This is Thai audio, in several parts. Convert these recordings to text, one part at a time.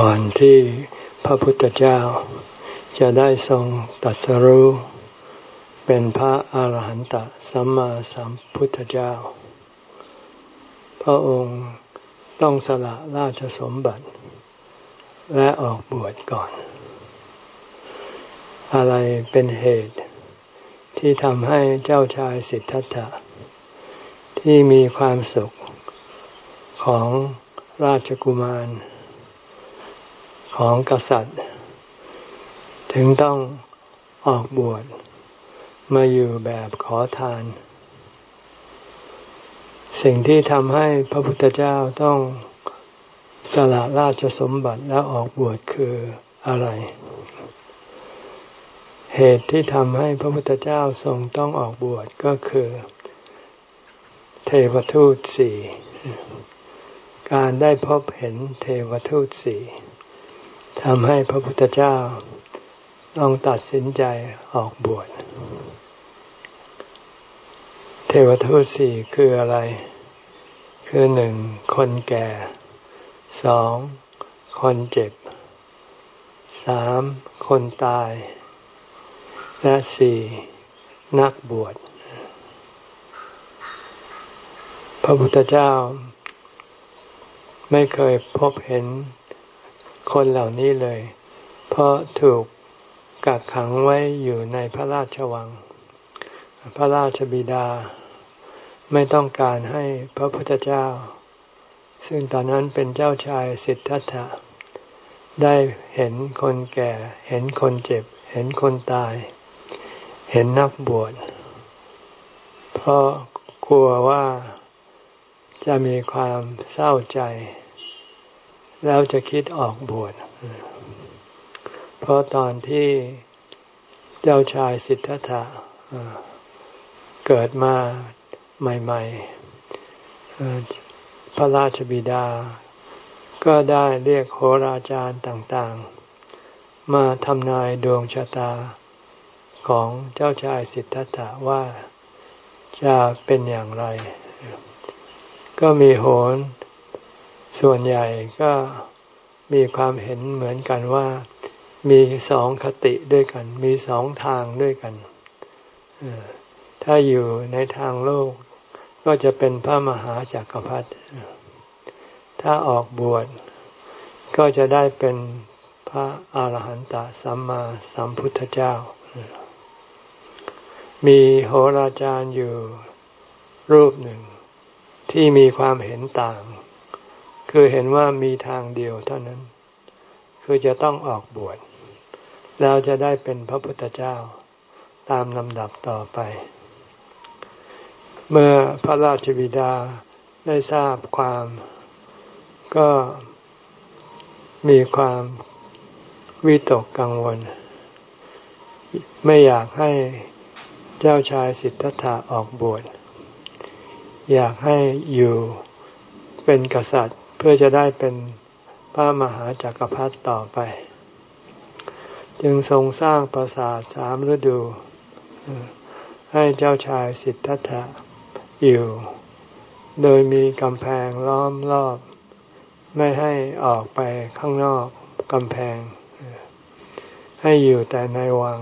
ก่อนที่พระพุทธเจ้า จะได้ทรงตัดสรู้เป็นพระอาหารหันตสัมมาสัมพุทธเจ้า พระองค์ต้องสละราชสมบัติ และออกบวชก่อน อะไรเป็นเหตุที่ทำให้เจ้าชายสิทธัตถะ ที่มีความสุขของราชกุมาร ของกษัตริย์ ถึงต้องออกบวชมาอยู่แบบขอทาน สิ่งที่ทำให้พระพุทธเจ้าต้องสละราชสมบัติแล้วออกบวชคืออะไร เหตุที่ทำให้พระพุทธเจ้าทรงต้องออกบวชก็คือ เทวทูตสี่ การได้พบเห็นเทวทูตสี่ ทำให้พระพุทธเจ้าต้องตัดสินใจออกบวช เทวทูตสี่คืออะไร คือหนึ่งคนแก่สองคนเจ็บสามคนตาย และสี่นักบวช พระพุทธเจ้า ไม่เคยพบเห็น คนเหล่านี้เลย เพราะถูกกักขังไว้อยู่ในพระราชวัง พระราชบิดา ไม่ต้องการให้พระพุทธเจ้า ซึ่งตอนนั้นเป็นเจ้าชายสิทธัตถะได้เห็นคนแก่ เห็นคนเจ็บ เห็นคนตาย เห็นนักบวช เพราะกลัวว่าจะมีความเศร้าใจ แล้วจะคิดออกบวช เพราะตอนที่เจ้าชายสิทธัตถะเกิดมาใหม่ๆ พระราชบิดา ก็ได้เรียกโหราจารย์ต่างๆ มาทำนายดวงชะตาของเจ้าชายสิทธัตถะว่าจะเป็นอย่างไร ก็มีโหน ส่วนใหญ่ก็มีความเห็นเหมือนกันว่ามีสองคติด้วยกัน มีสองทางด้วยกัน ถ้าอยู่ในทางโลก ก็จะเป็นพระมหาจากักรพรรดิ ถ้าออกบวชก็จะได้เป็นพระอาหารหันตสัมมาสัมพุทธเจ้า มีโหราจารย์อยู่รูปหนึ่งที่มีความเห็นต่าง คือเห็นว่ามีทางเดียวเท่านั้น คือจะต้องออกบวชแล้วจะได้เป็นพระพุทธเจ้าตามลำดับต่อไป เมื่อพระราชบิดาได้ทราบความ ก็มีความวิตกกังวล ไม่อยากให้เจ้าชายสิทธัตถะออกบวชอยากให้อยู่เป็นกษัตริย์ พื่อจะได้เป็นพระมหาจากักรพรรดิต่อไป จึงทรงสร้างปราสาทสามฤดู ให้เจ้าชายสิทธัตถะอยู่ โดยมีกำแพงล้อมรอบ ไม่ให้ออกไปข้างนอกกำแพง ให้อยู่แต่ในวัง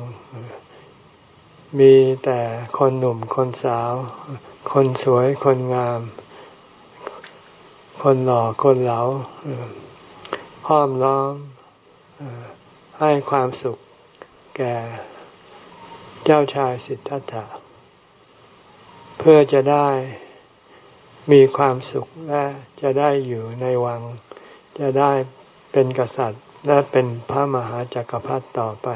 มีแต่คนหนุ่มคนสาว คนสวยคนงาม คนหล่อคนเหลาห้อมล้อมให้ความสุขแก่เจ้าชายสิทธัตถะ เพื่อจะได้มีความสุขและจะได้อยู่ในวัง จะได้เป็นกษัตริย์และเป็นพระมหาจากักรพรรดิต่อไป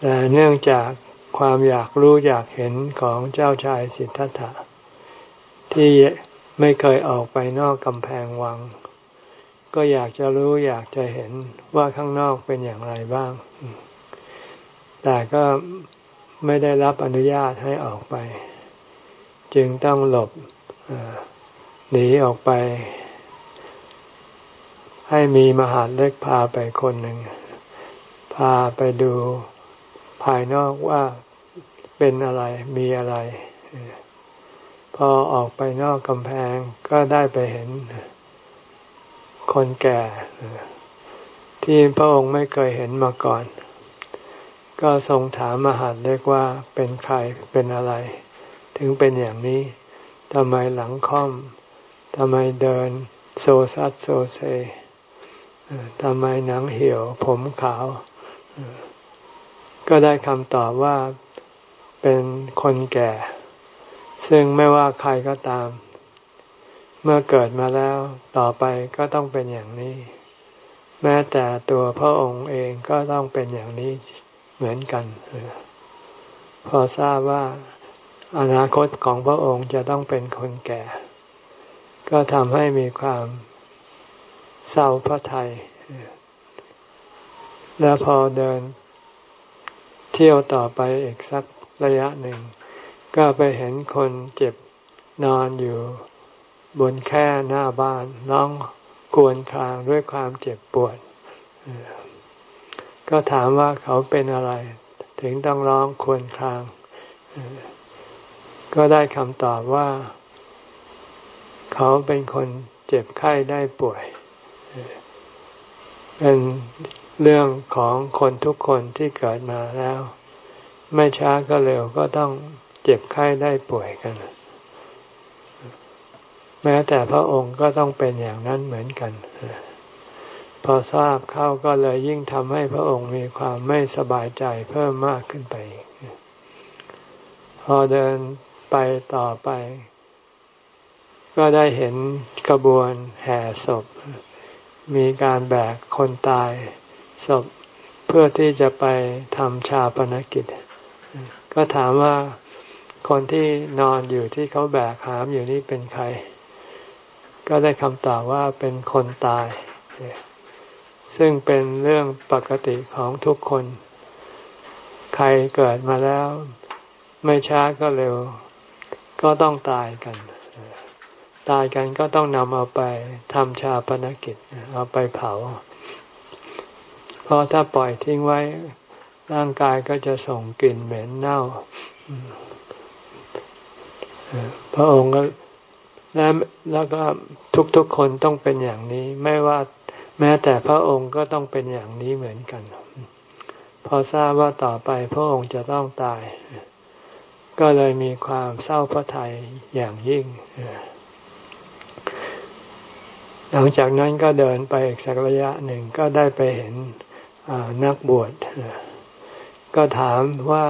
แต่เนื่องจากความอยากรู้อยากเห็นของเจ้าชายสิทธัตถะที่ ไม่เคยออกไปนอกกำแพงวัง ก็อยากจะรู้อยากจะเห็นว่าข้างนอกเป็นอย่างไรบ้าง แต่ก็ไม่ได้รับอนุญาตให้ออกไป จึงต้องหลบหนีออกไป ให้มีมหาเล็กพาไปคนหนึ่ง พาไปดูภายนอกว่าเป็นอะไรมีอะไร พอออกไปนอกกำแพงก็ได้ไปเห็นคนแก่ ที่พระองค์ไม่เคยเห็นมาก่อน ก็ทรงถามมหาดเรียกว่าเป็นใครเป็นอะไร ถึงเป็นอย่างนี้ทำไมหลังค่อมทำไมเดินโซซัดโซเซทำไมหนังเหี่ยว ผมขาว ก็ได้คำตอบว่าเป็นคนแก่ ซึ่งไม่ว่าใครก็ตาม เมื่อเกิดมาแล้วต่อไปก็ต้องเป็นอย่างนี้ แม้แต่ตัวพระองค์เองก็ต้องเป็นอย่างนี้เหมือนกัน พอทราบว่าอนาคตของพระองค์จะต้องเป็นคนแก่ ก็ทำให้มีความเศร้าพระทัยแล้วพอเดินเที่ยวต่อไปอีกสักระยะหนึ่ง ก็ไปเห็นคนเจ็บนอนอยู่บนแค่หน้าบ้านน้องกวนคลางด้วยความเจ็บปวด ก็ถามว่าเขาเป็นอะไร ถึงต้องร้องควรคลาง ก็ได้คำตอบว่า เขาเป็นคนเจ็บไข้ได้ป่วย เป็นเรื่องของคนทุกคนที่เกิดมาแล้ว ไม่ช้าก็เร็วก็ต้อง เจ็บไข้ได้ป่วยกัน แม้แต่พระองค์ก็ต้องเป็นอย่างนั้นเหมือนกัน พอทราบเข้าก็เลยยิ่งทำให้พระองค์มีความไม่สบายใจเพิ่มมากขึ้นไป พอเดินไปต่อไป ก็ได้เห็นกระบวนแห่ศพ มีการแบกคนตายศพเพื่อที่จะไปทำชาปนกิจ ก็ถามว่า คนที่นอนอยู่ที่เขาแบกหามอยู่นี่เป็นใคร ก็ได้คำตอบว่าเป็นคนตาย ซึ่งเป็นเรื่องปกติของทุกคน ใครเกิดมาแล้ว ไม่ช้าก็เร็ว ก็ต้องตายกัน ตายกันก็ต้องนำเอาไปทำชาปนกิจ เอาไปเผา เพราะถ้าปล่อยทิ้งไว้ร่างกายก็จะส่งกลิ่นเหม็นเน่า พระองค์ก็และแล้วก็ทุกๆคนต้องเป็นอย่างนี้ ไม่ว่าแม้แต่พระองค์ก็ต้องเป็นอย่างนี้เหมือนกัน พอทราบว่าต่อไปพระองค์จะต้องตาย ก็เลยมีความเศร้าพระทัยอย่างยิ่ง หลังจากนั้นก็เดินไปอีกสักระยะหนึ่งก็ได้ไปเห็นนักบวชก็ถามว่า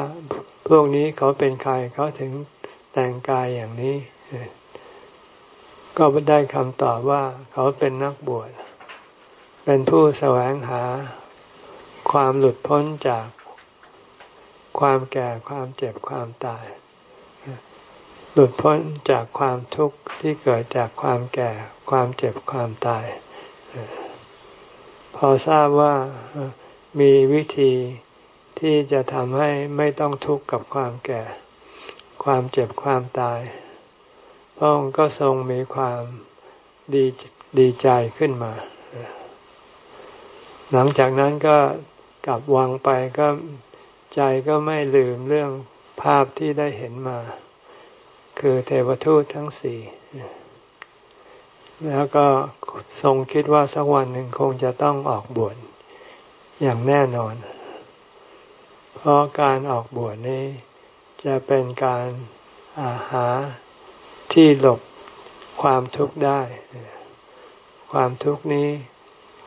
พวกนี้เขาเป็นใครเขาถึง แต่งกายอย่างนี้ ก็ได้คำตอบว่าเขาเป็นนักบวช เป็นผู้แสวงหาความหลุดพ้นจากความแก่ความเจ็บความตาย หลุดพ้นจากความทุกข์ที่เกิดจากความแก่ความเจ็บความตาย พอทราบว่ามีวิธีที่จะทำให้ไม่ต้องทุกข์กับความแก่ ความเจ็บความตาย พระองค์ก็ทรงมีความดีดีใจขึ้นมา หลังจากนั้นก็กลับวางไปก็ใจก็ไม่ลืมเรื่องภาพที่ได้เห็นมา คือเทวทูตทั้งสี่แล้วก็ทรงคิดว่าสักวันหนึ่งคงจะต้องออกบวชอย่างแน่นอน เพราะการออกบวชนี้ จะเป็นการอาหาที่หลบความทุกข์ได้ ความทุกข์นี้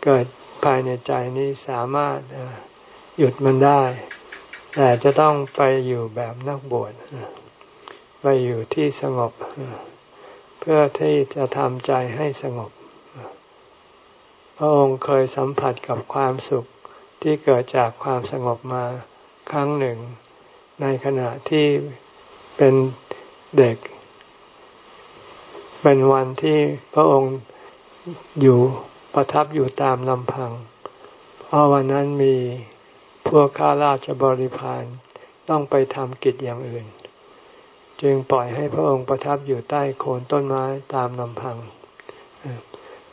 เกิดภายในใจนี้สามารถหยุดมันได้ แต่จะต้องไปอยู่แบบนักบวชไปอยู่ที่สงบ เพื่อที่จะทำใจให้สงบ พระองค์เคยสัมผัสกับความสุขที่เกิดจากความสงบมาครั้งหนึ่ง ในขณะที่เป็นเด็ก เป็นวันที่พระองค์อยู่ประทับอยู่ตามลำพัง เพราะวันนั้นมีพวกข้าราชบริพารต้องไปทำกิจอย่างอื่น จึงปล่อยให้พระองค์ประทับอยู่ใต้โคนต้นไม้ตามลำพัง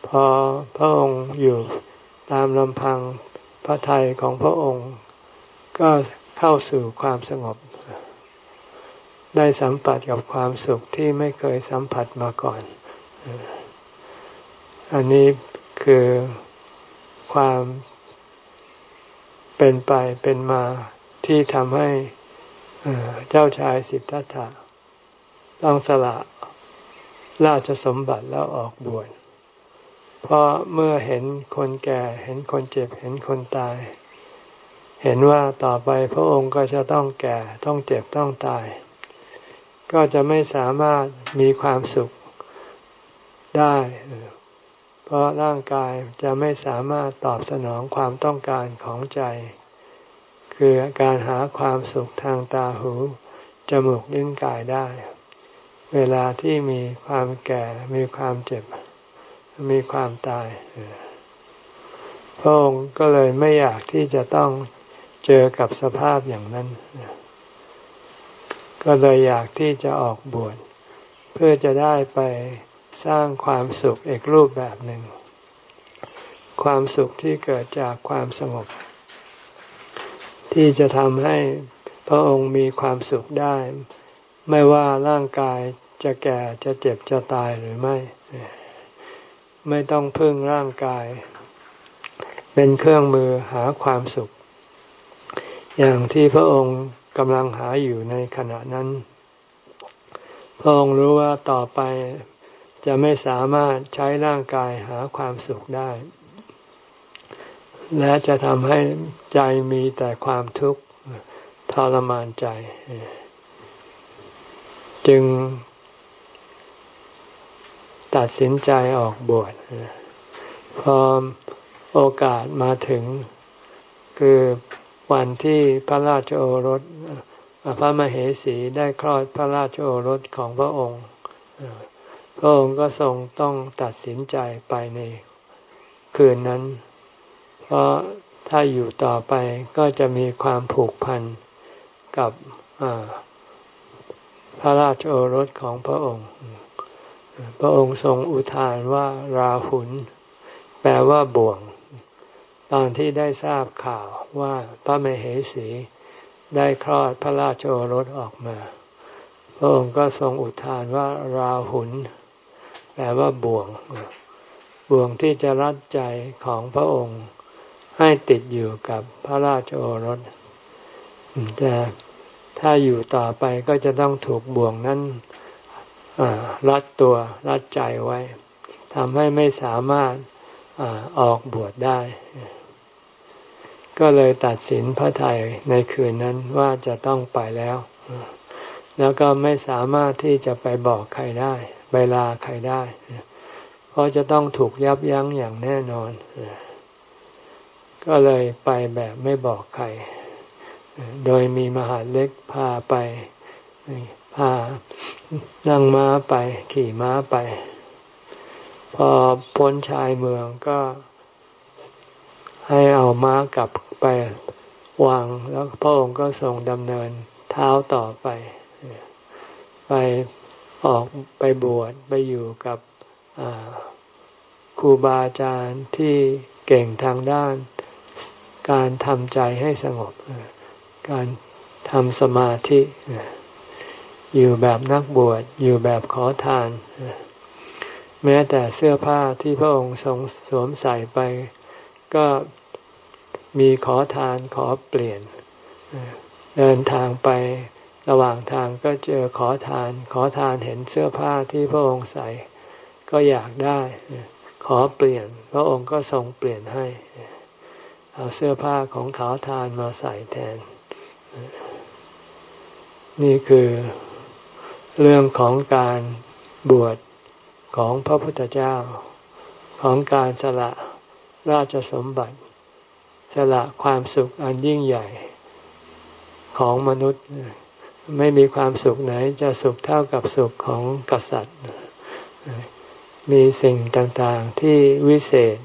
พอพระองค์อยู่ตามลำพังพระทัยของพระองค์ ก็ เข้าสู่ความสงบ ได้สัมผัสกับความสุขที่ไม่เคยสัมผัสมาก่อน อันนี้คือความเป็นไปเป็นมาที่ทำให้เจ้าชายสิทธัตถะต้องสละราชสมบัติแล้วออกบวชเพราะเมื่อเห็นคนแก่เห็นคนเจ็บเห็นคนตาย เห็นว่าต่อไปพระองค์ก็จะต้องแก่ต้องเจ็บต้องตาย ก็จะไม่สามารถมีความสุขได้ เพราะร่างกายจะไม่สามารถตอบสนองความต้องการของใจ คือการหาความสุขทางตาหูจมูกลิ้นกายได้ เวลาที่มีความแก่มีความเจ็บ มีความตายพระองค์ก็เลยไม่อยากที่จะต้อง เจอกับสภาพอย่างนั้น ก็เลยอยากที่จะออกบวชเพื่อจะได้ไปสร้างความสุขอีกรูปแบบหนึ่ง ความสุขที่เกิดจากความสงบ ที่จะทำให้พระองค์มีความสุขได้ ไม่ว่าร่างกายจะแก่จะเจ็บจะตายหรือไม่ ไม่ต้องพึ่งร่างกาย เป็นเครื่องมือหาความสุข อย่างที่พระองค์กำลังหาอยู่ในขณะนั้น พระองค์รู้ว่าต่อไปจะไม่สามารถใช้ร่างกายหาความสุขได้ และจะทำให้ใจมีแต่ความทุกข์ทรมานใจ จึง ตัดสินใจออกบวชพอโอกาสมาถึง คือ วันที่พระราชโอรสพระมเหสีได้คลอดพระราชโอรสของพระองค์ พระองค์ก็ทรงต้องตัดสินใจไปในคืนนั้น เพราะถ้าอยู่ต่อไปก็จะมีความผูกพันกับพระราชโอรสของพระองค์ พระองค์ทรงอุทานว่าราหุลแปลว่าบ่วง ตอนที่ได้ทราบข่าวว่าพระมเหสีได้คลอดพระราชโอรสออกมา พระองค์ก็ทรงอุทานว่าราหุลแปลว่าบ่วง บ่วงที่จะรัดใจของพระองค์ให้ติดอยู่กับพระราชโอรสแต่ถ้าอยู่ต่อไปก็จะต้องถูกบ่วงนั้นรัดตัวรัดใจไว้ทำให้ไม่สามารถออกบวชได้ ก็เลยตัดสินพระไทยในคืนนั้นว่าจะต้องไปแล้ว แล้วก็ไม่สามารถที่จะไปบอกใครได้ไปลาใครได้ เพราะจะต้องถูกยับยั้งอย่างแน่นอน ก็เลยไปแบบไม่บอกใคร โดยมีมหาเล็กพาไป พานั่งม้าไป ขี่ม้าไป พอพ้นชายเมืองก็ ให้เอาม้ากลับไปวางแล้วพระองค์ก็ทรงดำเนินเท้าต่อไปไปออกไปบวชไปอยู่กับครูบาอาจารย์ที่เก่งทางด้าน การทำใจให้สงบ การทำสมาธิ อยู่แบบนักบวชอยู่แบบขอทาน แม้แต่เสื้อผ้าที่พระองค์ทรงสวมใส่ไป ก็ มีขอทานขอเปลี่ยน เดินทางไประหว่างทางก็เจอขอทาน ขอทานเห็นเสื้อผ้าที่พระองค์ใส่ก็อยากได้ ขอเปลี่ยน พระองค์ก็ทรงเปลี่ยนให้ เอาเสื้อผ้าของขอทานมาใส่แทน นี่คือเรื่องของการบวชของพระพุทธเจ้าของการสละราชสมบัติ สละความสุขอันยิ่งใหญ่ของมนุษย์ ไม่มีความสุขไหนจะสุขเท่ากับสุขของกษัตริย์ มีสิ่งต่างๆที่วิเศษ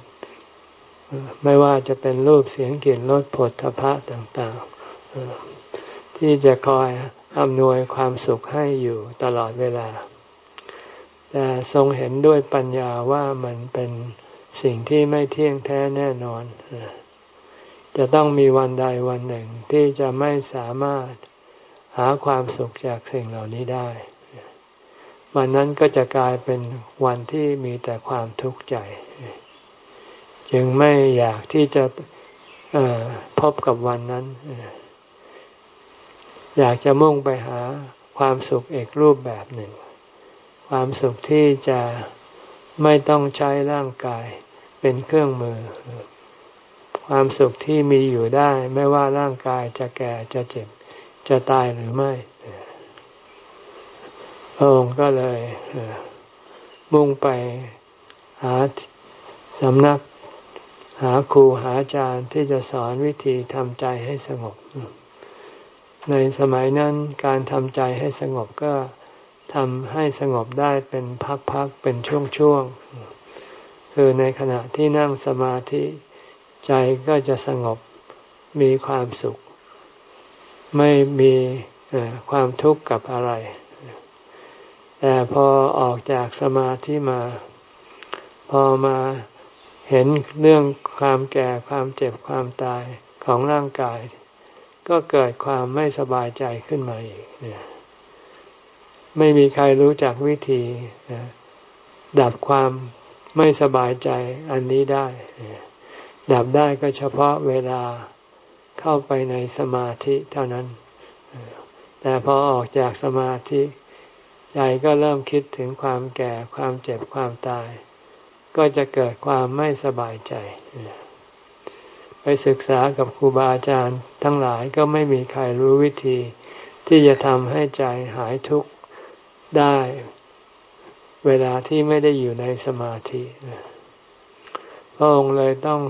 ไม่ว่าจะเป็นรูปเสียงกลิ่นรสผลทพะต่างๆ ที่จะคอยอำนวยความสุขให้อยู่ตลอดเวลา แต่ทรงเห็นด้วยปัญญาว่ามันเป็นสิ่งที่ไม่เที่ยงแท้แน่นอน จะต้องมีวันใดวันหนึ่งที่จะไม่สามารถหาความสุขจากสิ่งเหล่านี้ได้ วันนั้นก็จะกลายเป็นวันที่มีแต่ความทุกข์ใจ จึงไม่อยากที่จะพบกับวันนั้น อยากจะมุ่งไปหาความสุขอีกรูปแบบหนึ่ง ความสุขที่จะไม่ต้องใช้ร่างกายเป็นเครื่องมือ ความสุขที่มีอยู่ได้ ไม่ว่าร่างกายจะแก่จะเจ็บ จะตายหรือไม่พระองค์ก็เลยมุ่งไปหาสำนัก หาครูหาอาจารย์ที่จะสอนวิธีทำใจให้สงบ ในสมัยนั้นการทำใจให้สงบก็ทำให้สงบได้เป็นพักๆเป็นช่วงๆคือในขณะที่นั่งสมาธิ ใจก็จะสงบมีความสุข ไม่มีความทุกข์กับอะไร แต่พอออกจากสมาธิมา พอมาเห็นเรื่องความแก่ความเจ็บความตายของร่างกาย ก็เกิดความไม่สบายใจขึ้นมาอีกเนี่ยไม่มีใครรู้จักวิธี ดับความไม่สบายใจอันนี้ได้ ดับได้ก็เฉพาะเวลาเข้าไปในสมาธิเท่านั้น แต่พอออกจากสมาธิใจก็เริ่มคิดถึงความแก่ความเจ็บความตาย ก็จะเกิดความไม่สบายใจไปศึกษากับครูบาอาจารย์ ทั้งหลายก็ไม่มีใครรู้วิธี ที่จะทำให้ใจหายทุกข์ได้ เวลาที่ไม่ได้อยู่ในสมาธิพระองค์เลยต้อง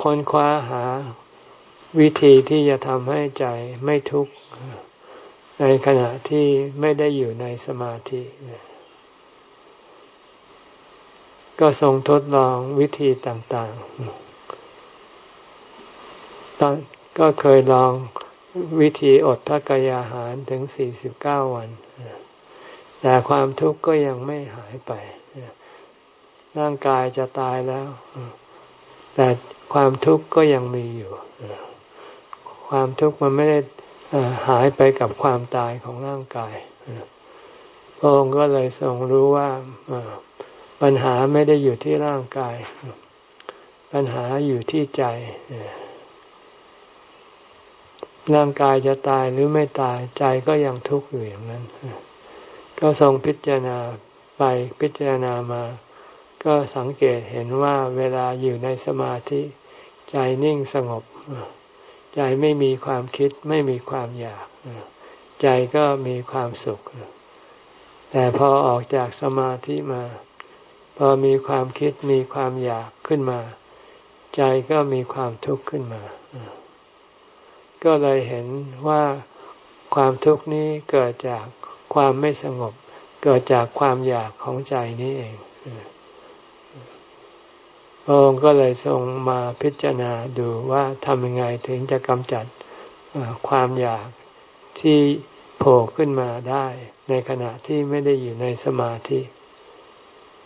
ค้นคว้าหาวิธีที่จะทำให้ใจไม่ทุกข์ในขณะที่ไม่ได้อยู่ในสมาธิ ก็ทรงทดลองวิธีต่างๆตอนก็เคยลองวิธีอดพระกายาหารถึงสี่สิบเก้าวัน แต่ความทุกข์ก็ยังไม่หายไป ร่างกายจะตายแล้ว แต่ความทุกข์ก็ยังมีอยู่ ความทุกข์มันไม่ได้หายไปกับความตายของร่างกายพระองค์ก็เลยทรงรู้ว่าปัญหาไม่ได้อยู่ที่ร่างกาย ปัญหาอยู่ที่ใจ ร่างกายจะตายหรือไม่ตายใจก็ยังทุกข์อยู่อย่างนั้น ก็ทรงพิจารณาไปพิจารณามา ก็สังเกตเห็นว่าเวลาอยู่ในสมาธิ ใจนิ่งสงบ ใจไม่มีความคิดไม่มีความอยาก ใจก็มีความสุข แต่พอออกจากสมาธิมา พอมีความคิดมีความอยากขึ้นมา ใจก็มีความทุกข์ขึ้นมา ก็เลยเห็นว่าความทุกข์นี้เกิดจากความไม่สงบ เกิดจากความอยากของใจนี้เอง พระองค์ก็เลยทรงมาพิจารณาดูว่าทำยังไงถึงจะกำจัดความอยากที่โผล่ขึ้นมาได้ในขณะที่ไม่ได้อยู่ในสมาธิ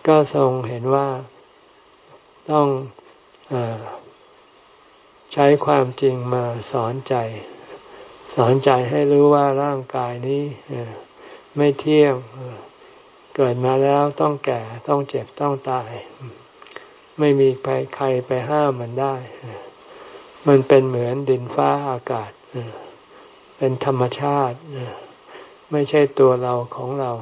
ก็ทรงเห็นว่าต้องอใช้ความจริงมาสอนใจ สอนใจให้รู้ว่าร่างกายนี้ไม่เที่ยงเกิดมาแล้วต้องแก่ต้องเจ็บต้องตาย ไม่มีใครใครไปห้ามมันได้ มันเป็นเหมือนดินฟ้าอากาศ เป็นธรรมชาติ ไม่ใช่ตัวเราของเรา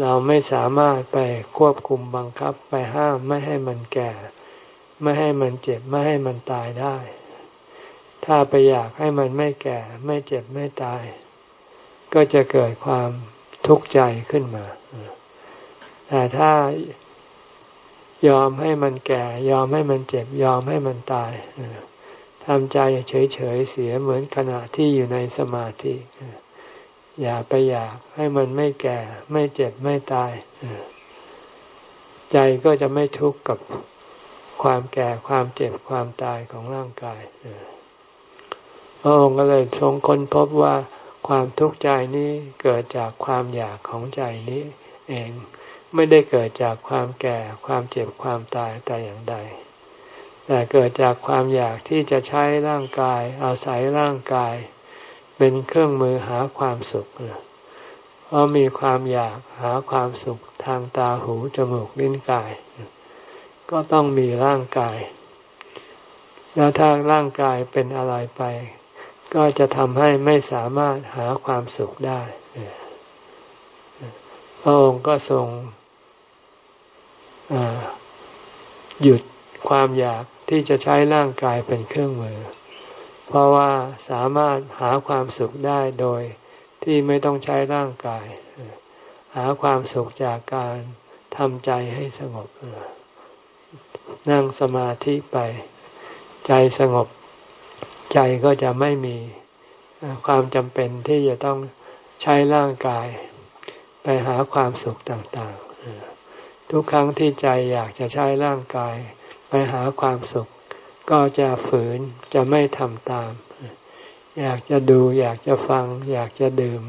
เราไม่สามารถไปควบคุมบังคับไปห้ามไม่ให้มันแก่ ไม่ให้มันเจ็บไม่ให้มันตายได้ ถ้าไปอยากให้มันไม่แก่ ไม่เจ็บไม่ตาย ก็จะเกิดความทุกข์ใจขึ้นมาแต่ถ้า ยอมให้มันแก่ ยอมให้มันเจ็บ ยอมให้มันตายทำใจเฉยๆเสียเหมือนขณะที่อยู่ในสมาธิอย่าไปอยากให้มันไม่แก่ ไม่เจ็บไม่ตายใจก็จะไม่ทุกข์กับความแก่ความเจ็บความตายของร่างกายพระองค์ก็เลยทรงค้นพบว่าความทุกข์ใจนี้เกิดจากความอยากของใจนี้ เอง ไม่ได้เกิดจากความแก่ความเจ็บความตายแต่อย่างใด แต่เกิดจากความอยากที่จะใช้ร่างกาย อาศัยร่างกาย เป็นเครื่องมือหาความสุขเพราะมีความอยากหาความสุขทางตาหูจมูกลิ้นกาย ก็ต้องมีร่างกาย แล้วถ้าร่างกายเป็นอะไรไป ก็จะทำให้ไม่สามารถหาความสุขได้พระองค์ก็ทรง หยุดความอยากที่จะใช้ร่างกายเป็นเครื่องมือ เพราะว่าสามารถหาความสุขได้โดยที่ไม่ต้องใช้ร่างกาย หาความสุขจากการทำใจให้สงบ นั่งสมาธิไป ใจสงบ ใจก็จะไม่มีความจำเป็นที่จะต้องใช้ร่างกาย ไปหาความสุขต่าง ๆ ทุกครั้งที่ใจอยากจะใช้ร่างกาย ไปหาความสุข ก็จะฝืนจะไม่ทำตาม อยากจะดูอยากจะฟัง อยากจะดื่ม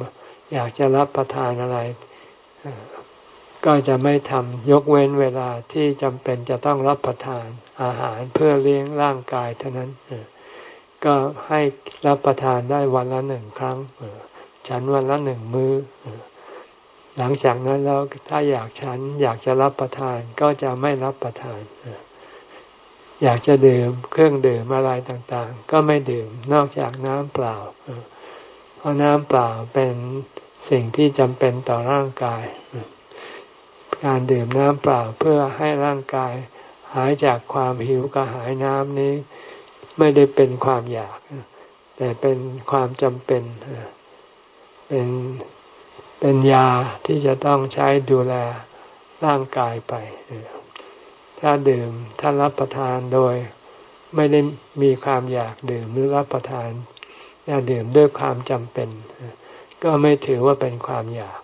อยากจะรับประทานอะไร ก็จะไม่ทำยกเว้นเวลาที่จำเป็นจะต้องรับประทานอาหารเพื่อเลี้ยงร่างกายเท่านั้นก็ให้รับประทานได้วันละหนึ่งครั้งฉันวันละหนึ่งมื้อ หลังจากนั้นแล้วถ้าอยากฉันอยากจะรับประทานก็จะไม่รับประทาน อยากจะดื่มเครื่องดื่มอะไรต่างๆ ก็ไม่ดื่มนอกจากน้ำเปล่า เพราะน้ำเปล่าเป็นสิ่งที่จำเป็นต่อร่างกาย การดื่มน้ำเปล่าเพื่อให้ร่างกาย หายจากความหิวกระหายน้ำนี้ ไม่ได้เป็นความอยาก แต่เป็นความจำเป็นเป็น เป็นยาที่จะต้องใช้ดูแลร่างกายไป ถ้าดื่มถ้ารับประทานโดยไม่ได้มีความอยากดื่มหรือรับประทานอยาดื่มด้วยความจำเป็น ก็ไม่ถือว่าเป็นความอยาก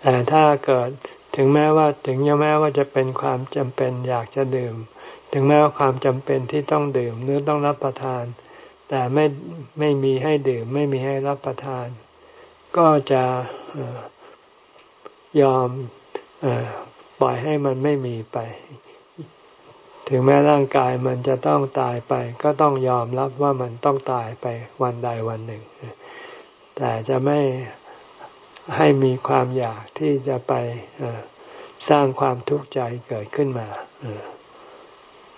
แต่ถ้าเกิดถึงแม้ว่าถึงยังแม้ว่าจะเป็นความจำเป็นอยากจะดื่ม ถึงแม้ว่าความจำเป็นที่ต้องดื่มหรือต้องรับประทาน แต่ไม่ไม่มีให้ดื่มไม่มีให้รับประทาน ก็จะยอมอปล่อยให้มันไม่มีไป ถึงแม้ร่างกายมันจะต้องตายไป ก็ต้องยอมรับว่ามันต้องตายไปวันใดวันหนึ่ง แต่จะไม่ให้มีความอยากที่จะไปสร้างความทุกข์ใจเกิดขึ้นมา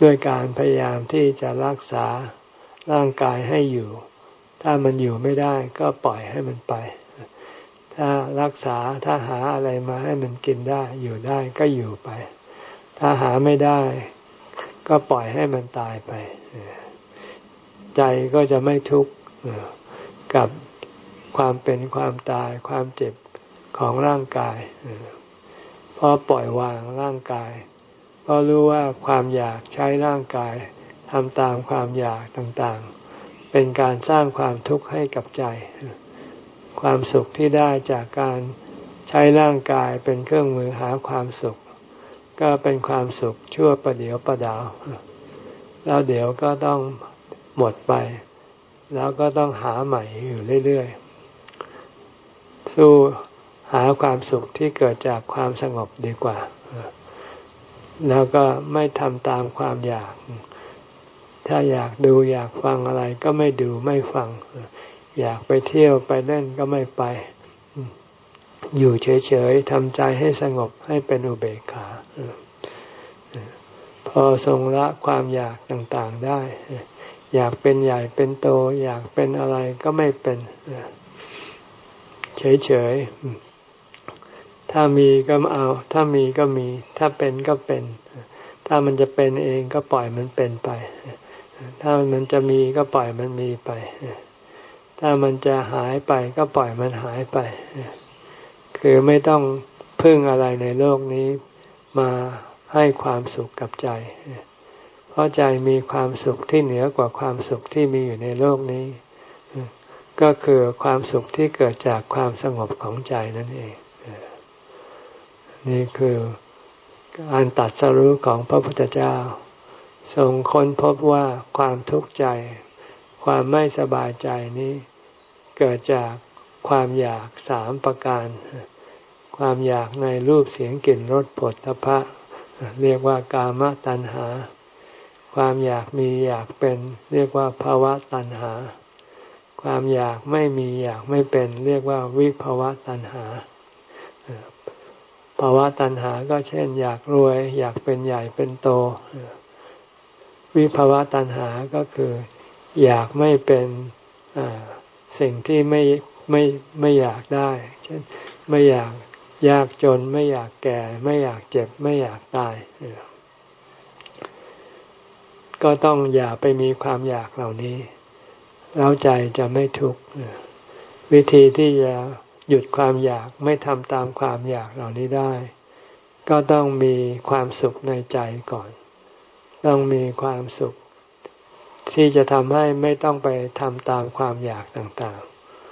ด้วยการพยายามที่จะรักษาร่างกายให้อยู่ ถ้ามันอยู่ไม่ได้ก็ปล่อยให้มันไป ถ้ารักษาถ้าหาอะไรมาให้มันกินได้อยู่ได้ก็อยู่ไป ถ้าหาไม่ได้ ก็ปล่อยให้มันตายไป ใจก็จะไม่ทุกข์กับความเป็นความตายความเจ็บของร่างกายเพราะปล่อยวางร่างกาย เพราะรู้ว่าความอยากใช้ร่างกายทำตามความอยากต่างๆ เป็นการสร้างความทุกข์ให้กับใจ ความสุขที่ได้จากการใช้ร่างกายเป็นเครื่องมือหาความสุข ก็เป็นความสุขชั่วประเดียวประดาว แล้วเดี๋ยวก็ต้องหมดไป แล้วก็ต้องหาใหม่อยู่เรื่อยๆ สู้หาความสุขที่เกิดจากความสงบดีกว่า แล้วก็ไม่ทำตามความอยาก ถ้าอยากดูอยากฟังอะไรก็ไม่ดูไม่ฟัง อยากไปเที่ยวไปเล่นก็ไม่ไป อยู่เฉยๆทำใจให้สงบให้เป็นอุเบกขาพอทรงละความอยากต่างๆได้ อยากเป็นใหญ่เป็นโต อยากเป็นอะไรก็ไม่เป็นเฉยๆ ถ้ามีก็เอา ถ้ามีก็มี ถ้าเป็นก็เป็น ถ้ามันจะเป็นเองก็ปล่อยมันเป็นไป ถ้ามันจะมีก็ปล่อยมันมีไป ถ้ามันจะหายไปก็ปล่อยมันหายไป คือไม่ต้องพึ่งอะไรในโลกนี้มาให้ความสุขกับใจ เพราะใจมีความสุขที่เหนือกว่าความสุขที่มีอยู่ในโลกนี้ ก็คือความสุขที่เกิดจากความสงบของใจนั่นเอง นี่คือการตัดสรู้ของพระพุทธเจ้า ทรงค้นพบว่าความทุกข์ใจ ความไม่สบายใจนี้ เกิดจากความอยากสามประการ ความอยากในรูปเสียงกลิ่นรสผลพระเรียกว่ากามตัณหา ความอยากมีอยากเป็น เรียกว่าภาวะตัณหา ความอยากไม่มีอยากไม่เป็น เรียกว่าวิภาวะตัณหาภาวะตัณหาก็เช่น อยากรวย อยากเป็นใหญ่เป็นโต วิภาวะตัณหาก็คือ อยากไม่เป็น สิ่งที่ไม่ไม่ไม่อยากได้ เช่นไม่อยากยากจนไม่อยากแก่ ไม่อยากเจ็บ ไม่อยากตาย ก็ต้องอย่าไปมีความอยากเหล่านี้ แล้วใจจะไม่ทุกข์วิธีที่จะหยุดความอยากไม่ทำตามความอยากเหล่านี้ได้ ก็ต้องมีความสุขในใจก่อน ต้องมีความสุข ที่จะทำให้ไม่ต้องไปทำตามความอยากต่าง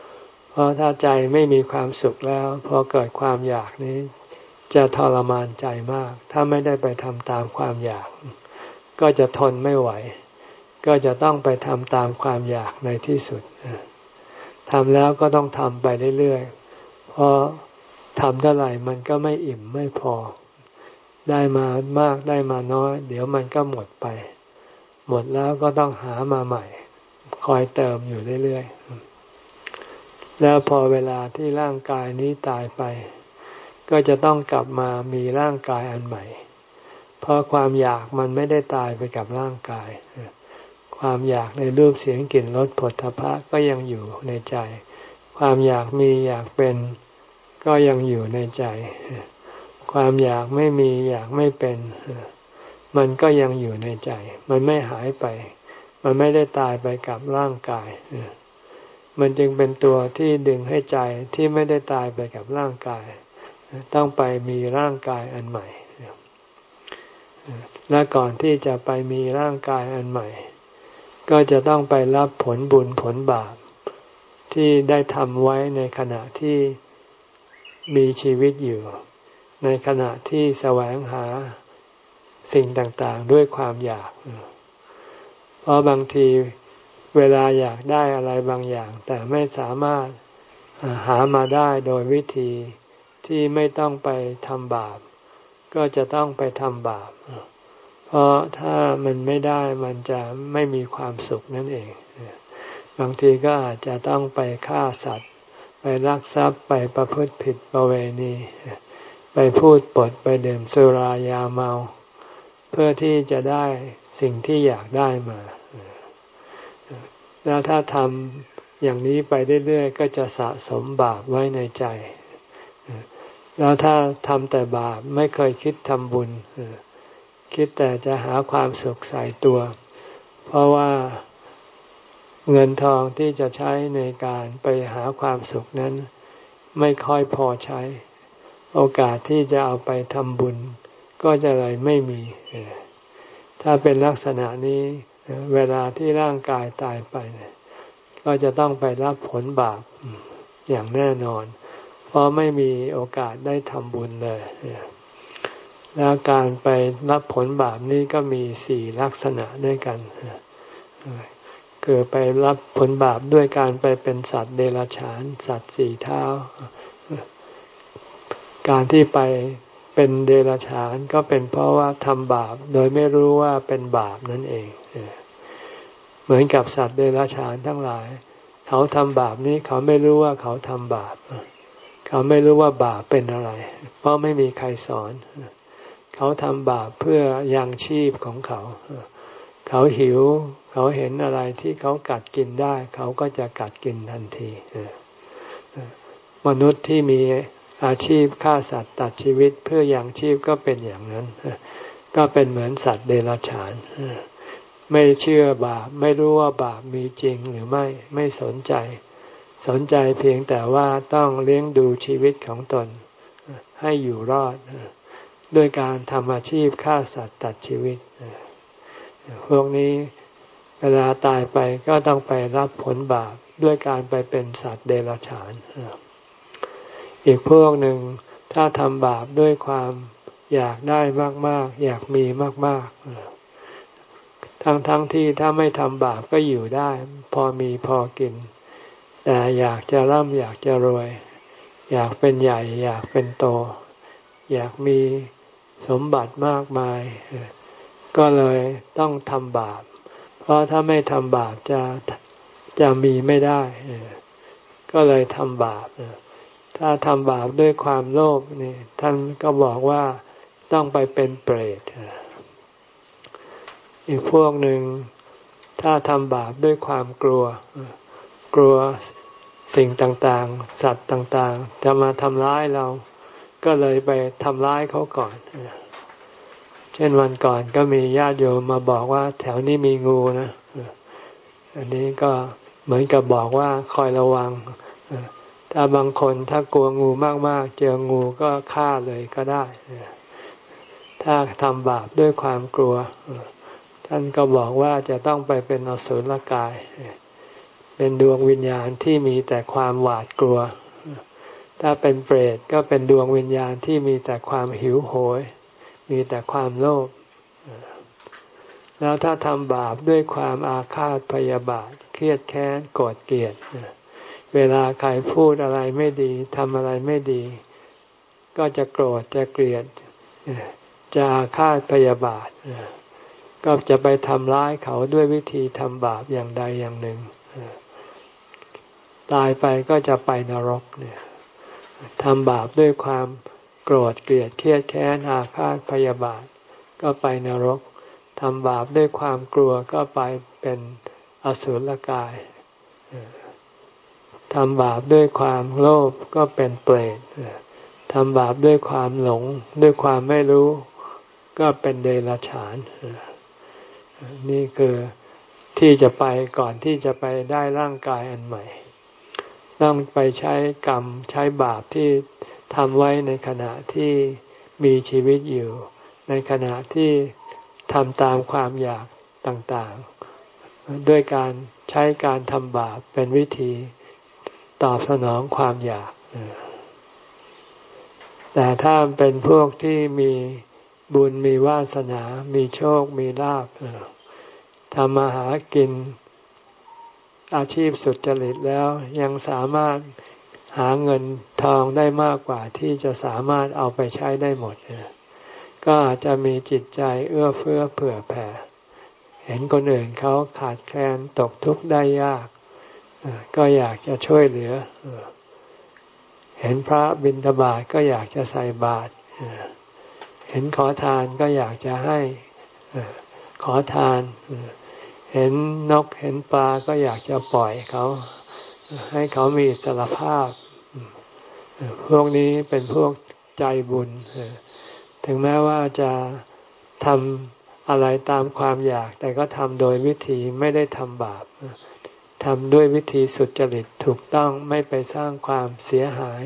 ๆ เพราะถ้าใจไม่มีความสุขแล้ว พอเกิดความอยากนี้ จะทรมานใจมาก ถ้าไม่ได้ไปทำตามความอยาก ก็จะทนไม่ไหว ก็จะต้องไปทำตามความอยากในที่สุดทำแล้วก็ต้องทำไปเรื่อยๆ เพราะทำเท่าไหร่มันก็ไม่อิ่มไม่พอ ได้มามากได้มาน้อย เดี๋ยวมันก็หมดไป หมดแล้วก็ต้องหามาใหม่ คอยเติมอยู่เรื่อยๆ แล้วพอเวลาที่ร่างกายนี้ตายไป ก็จะต้องกลับมามีร่างกายอันใหม่ เพราะความอยากมันไม่ได้ตายไปกับร่างกาย ความอยากในรูปเสียงกลิ่นรสผลทพะก็ยังอยู่ในใจ ความอยากมีอยากเป็นก็ยังอยู่ในใจ ความอยากไม่มีอยากไม่เป็น มันก็ยังอยู่ในใจ มันไม่หายไป มันไม่ได้ตายไปกับร่างกาย มันจึงเป็นตัวที่ดึงให้ใจที่ไม่ได้ตายไปกับร่างกาย ต้องไปมีร่างกายอันใหม่ และก่อนที่จะไปมีร่างกายอันใหม่ ก็จะต้องไปรับผลบุญผลบาปที่ได้ทำไว้ในขณะที่มีชีวิตอยู่ ในขณะที่แสวงหา สิ่งต่างๆ ด้วยความอยาก เพราะบางทีเวลาอยากได้อะไรบางอย่าง แต่ไม่สามารถหามาได้โดยวิธีที่ไม่ต้องไปทำบาป ก็จะต้องไปทำบาป เพราะถ้ามันไม่ได้มันจะไม่มีความสุขนั่นเอง บางทีก็อาจจะต้องไปฆ่าสัตว์ ไปลักทรัพย์ไปประพฤติผิดประเวณี ไปพูดปดไปดื่มสุรายาเมา พื่อที่จะได้สิ่งที่อยากได้มา แล้วถ้าทำอย่างนี้ไปเรื่อยๆ ก็จะสะสมบาปไว้ในใจ แล้วถ้าทำแต่บาปไม่เคยคิดทำบุญ คิดแต่จะหาความสุขใส่ตัว เพราะว่าเงินทองที่จะใช้ในการไปหาความสุขนั้น ไม่ค่อยพอใช้ โอกาสที่จะเอาไปทำบุญ ก็จะเลยไม่มี ถ้าเป็นลักษณะนี้เวลาที่ร่างกายตายไปก็จะต้องไปรับผลบาปอย่างแน่นอน เพราะไม่มีโอกาสได้ทำบุญเลยแล้วการไปรับผลบาปนี้ก็มีสี่ลักษณะด้วยกันคือไปรับผลบาปด้วยการไปเป็นสัตว์เดรัจฉาน สัตว์สี่เท้า การที่ไป เป็นเดรัจฉานก็เป็นเพราะว่าทำบาปโดยไม่รู้ว่าเป็นบาปนั่นเองเหมือนกับสัตว์เดรัจฉานทั้งหลาย เขาทำบาปนี้เขาไม่รู้ว่าเขาทำบาป เขาไม่รู้ว่าบาปเป็นอะไร เพราะไม่มีใครสอน เขาทำบาปเพื่อยังชีพของเขา เขาหิว เขาเห็นอะไรที่เขากัดกินได้ เขาก็จะกัดกินทันทีมนุษย์ที่มี อาชีพฆ่าสัตว์ตัดชีวิตเพื่อยังชีพก็เป็นอย่างนั้น ก็เป็นเหมือนสัตว์เดรัจฉานไม่เชื่อบาปไม่รู้ว่าบาปมีจริงหรือไม่ไม่สนใจ สนใจเพียงแต่ว่าต้องเลี้ยงดูชีวิตของตน ให้อยู่รอดด้วยการทำอาชีพฆ่าสัตว์ตัดชีวิตพวกนี้เวลาตายไปก็ต้องไปรับผลบาปด้วยการไปเป็นสัตว์เดรัจฉาน อีกพวกหนึ่งถ้าทำบาปด้วยความอยากได้มาก ๆ อยากมีมาก ๆ ทั้งๆทที่ถ้าไม่ทำบาปก็อยู่ได้ พอมีพอกิน แต่อยากจะร่ำอยากจะรวย อยากเป็นใหญ่ อยากเป็นโต อยากมีสมบัติมากมาย ก็เลยต้องทำบาป เพราะถ้าไม่ทำบาปจะจะมีไม่ได้ ก็เลยทำบาป ถ้าทำบาปด้วยความโลภนี่ท่านก็บอกว่าต้องไปเป็นเปรตอีกพวกหนึ่งถ้าทำบาปด้วยความกลัว กลัวสิ่งต่างๆ สัตว์ต่างๆ จะมาทำร้ายเรา ก็เลยไปทำร้ายเขาก่อน เช่นวันก่อนก็มีญาติโยมมาบอกว่า แถวนี้มีงูนะ อันนี้ก็เหมือนกับบอกว่าคอยระวัง ถ้าบางคนถ้ากลัวงูมากๆ เจองูก็ฆ่าเลยก็ได้ ถ้าทำบาปด้วยความกลัว ท่านก็บอกว่าจะต้องไปเป็นอสุรกาย เป็นดวงวิญญาณที่มีแต่ความหวาดกลัว ถ้าเป็นเปรตก็เป็นดวงวิญญาณที่มีแต่ความหิวโหย มีแต่ความโลภแล้วถ้าทำบาปด้วยความอาฆาตพยาบาท เครียดแค้นโกรธเกลียด เวลาใครพูดอะไรไม่ดีทำอะไรไม่ดี ก็จะโกรธจะเกลียด จะอาฆาตพยาบาท ก็จะไปทำร้ายเขาด้วยวิธีทำบาปอย่างใดอย่างหนึ่ง ตายไปก็จะไปนรกเนี่ยทำบาปด้วยความโกรธเกลียดเครียดแค้นอาฆาตพยาบาท ก็ไปนรกทำบาปด้วยความกลัวก็ไปเป็นอสุรกาย ทำบาปด้วยความโลภก็เป็นเปรตทำบาปด้วยความหลง ด้วยความไม่รู้ ก็เป็นเดรัจฉาน นี่คือที่จะไปก่อนที่จะไปได้ร่างกายอันใหม่ ต้องไปใช้กรรมใช้บาปที่ทำไว้ในขณะที่มีชีวิตอยู่ ในขณะที่ทำตามความอยากต่างๆ ด้วยการใช้การทำบาปเป็นวิธี ตอบสนองความอยาก แต่ถ้าเป็นพวกที่มีบุญมีวาสนา มีโชค มีลาภทำมาหากินอาชีพสุดจริตแล้วยังสามารถหาเงินทองได้มากกว่าที่จะสามารถเอาไปใช้ได้หมด ก็อาจจะมีจิตใจเอื้อเฟื้อเผื่อแผ่ เห็นคนอื่นเขาขาดแคลนตกทุกข์ได้ยาก ก็อยากจะช่วยเหลือ เห็นพระบิณฑบาตก็อยากจะใส่บาตรเห็นขอทานก็อยากจะให้ขอทาน เห็นนกเห็นปลาก็อยากจะปล่อยเขา ให้เขามีสารภาพ พวกนี้เป็นพวกใจบุญ ถึงแม้ว่าจะทำอะไรตามความอยาก แต่ก็ทำโดยวิธีไม่ได้ทำบาป ทำด้วยวิธีสุจริตถูกต้องไม่ไปสร้างความเสียหาย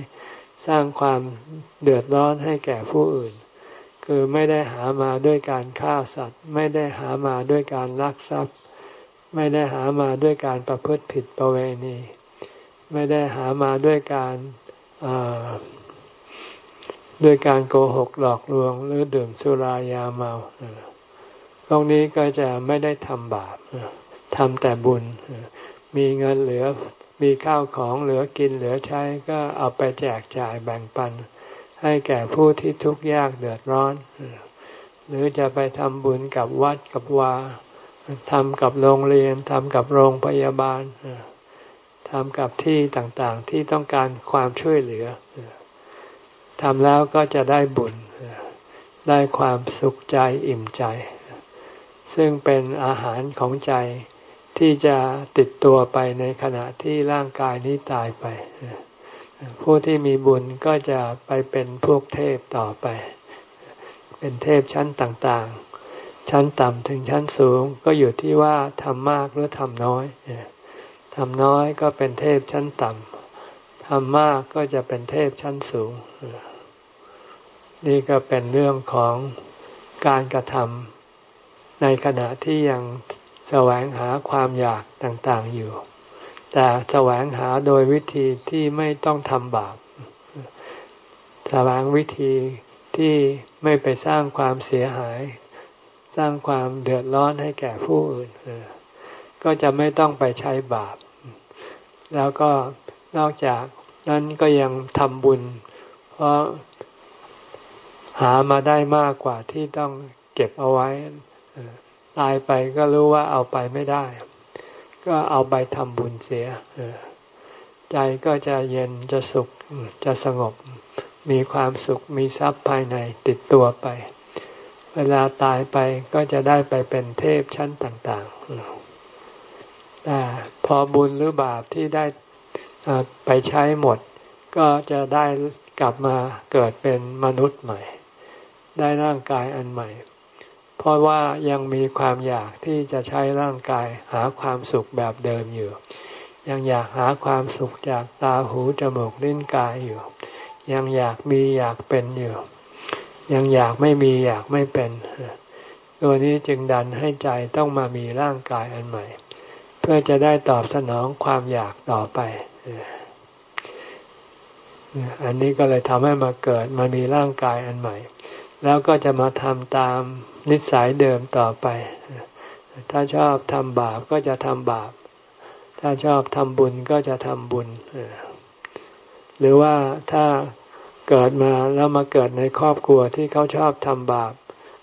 สร้างความเดือดร้อนให้แก่ผู้อื่น คือไม่ได้หามาด้วยการฆ่าสัตว์ ไม่ได้หามาด้วยการลักทรัพย์ ไม่ได้หามาด้วยการประพฤติผิดประเวณี ไม่ได้หามาด้วยการด้วยการโกหกหลอกลวง หรือดื่มสุรายาเมาตรงนี้ก็จะไม่ได้ทำบาปทำแต่บุญ มีเงินเหลือมีข้าวของเหลือกินเหลือใช้ก็เอาไปแจกจ่ายแบ่งปัน ให้แก่ผู้ที่ทุกข์ยากเดือดร้อน หรือจะไปทำบุญกับวัดกับวาทำกับโรงเรียนทำกับโรงพยาบาลทำกับที่ต่างๆที่ต้องการความช่วยเหลือทำแล้วก็จะได้บุญ ได้ความสุขใจอิ่มใจ ซึ่งเป็นอาหารของใจ ที่จะติดตัวไปในขณะที่ร่างกายนี้ตายไป ผู้ที่มีบุญก็จะไปเป็นพวกเทพต่อไป เป็นเทพชั้นต่างๆ ชั้นต่ำถึงชั้นสูงก็อยู่ที่ว่าทำมากหรือทำน้อยทำน้อยก็เป็นเทพชั้นต่ำทำมากก็จะเป็นเทพชั้นสูง นี่ก็เป็นเรื่องของการกระทำในขณะที่ยัง แสวงหาความอยากต่างๆอยู่ แต่แสวงหาโดยวิธีที่ไม่ต้องทำบาปแสวงวิธีที่ไม่ไปสร้างความเสียหาย สร้างความเดือดร้อนให้แก่ผู้อื่นก็จะไม่ต้องไปใช้บาป แล้วก็นอกจากนั้นก็ยังทำบุญ เพราะหามาได้มากกว่าที่ต้องเก็บเอาไว้ ตายไปก็รู้ว่าเอาไปไม่ได้ ก็เอาไปทำบุญเสียใจก็จะเย็นจะสุขจะสงบ มีความสุขมีทรัพย์ภายในติดตัวไป เวลาตายไปก็จะได้ไปเป็นเทพชั้นต่าง ๆ แต่พอบุญหรือบาปที่ได้ไปใช้หมด ก็จะได้กลับมาเกิดเป็นมนุษย์ใหม่ ได้ร่างกายอันใหม่ เพราะว่ายังมีความอยากที่จะใช้ร่างกายหาความสุขแบบเดิมอยู่ ยังอยากหาความสุขจากตาหูจมูกลิ้นกายอยู่ ยังอยากมีอยากเป็นอยู่ ยังอยากไม่มีอยากไม่เป็นตัวนี้จึงดันให้ใจต้องมามีร่างกายอันใหม่ เพื่อจะได้ตอบสนองความอยากต่อไปอันนี้ก็เลยทำให้มาเกิดมามีร่างกายอันใหม่ แล้วก็จะมาทำตามนิสัยเดิมต่อไป ถ้าชอบทำบาปก็จะทำบาป ถ้าชอบทำบุญก็จะทำบุญ หรือว่าถ้าเกิดมาแล้วมาเกิดในครอบครัวที่เขาชอบทำบาป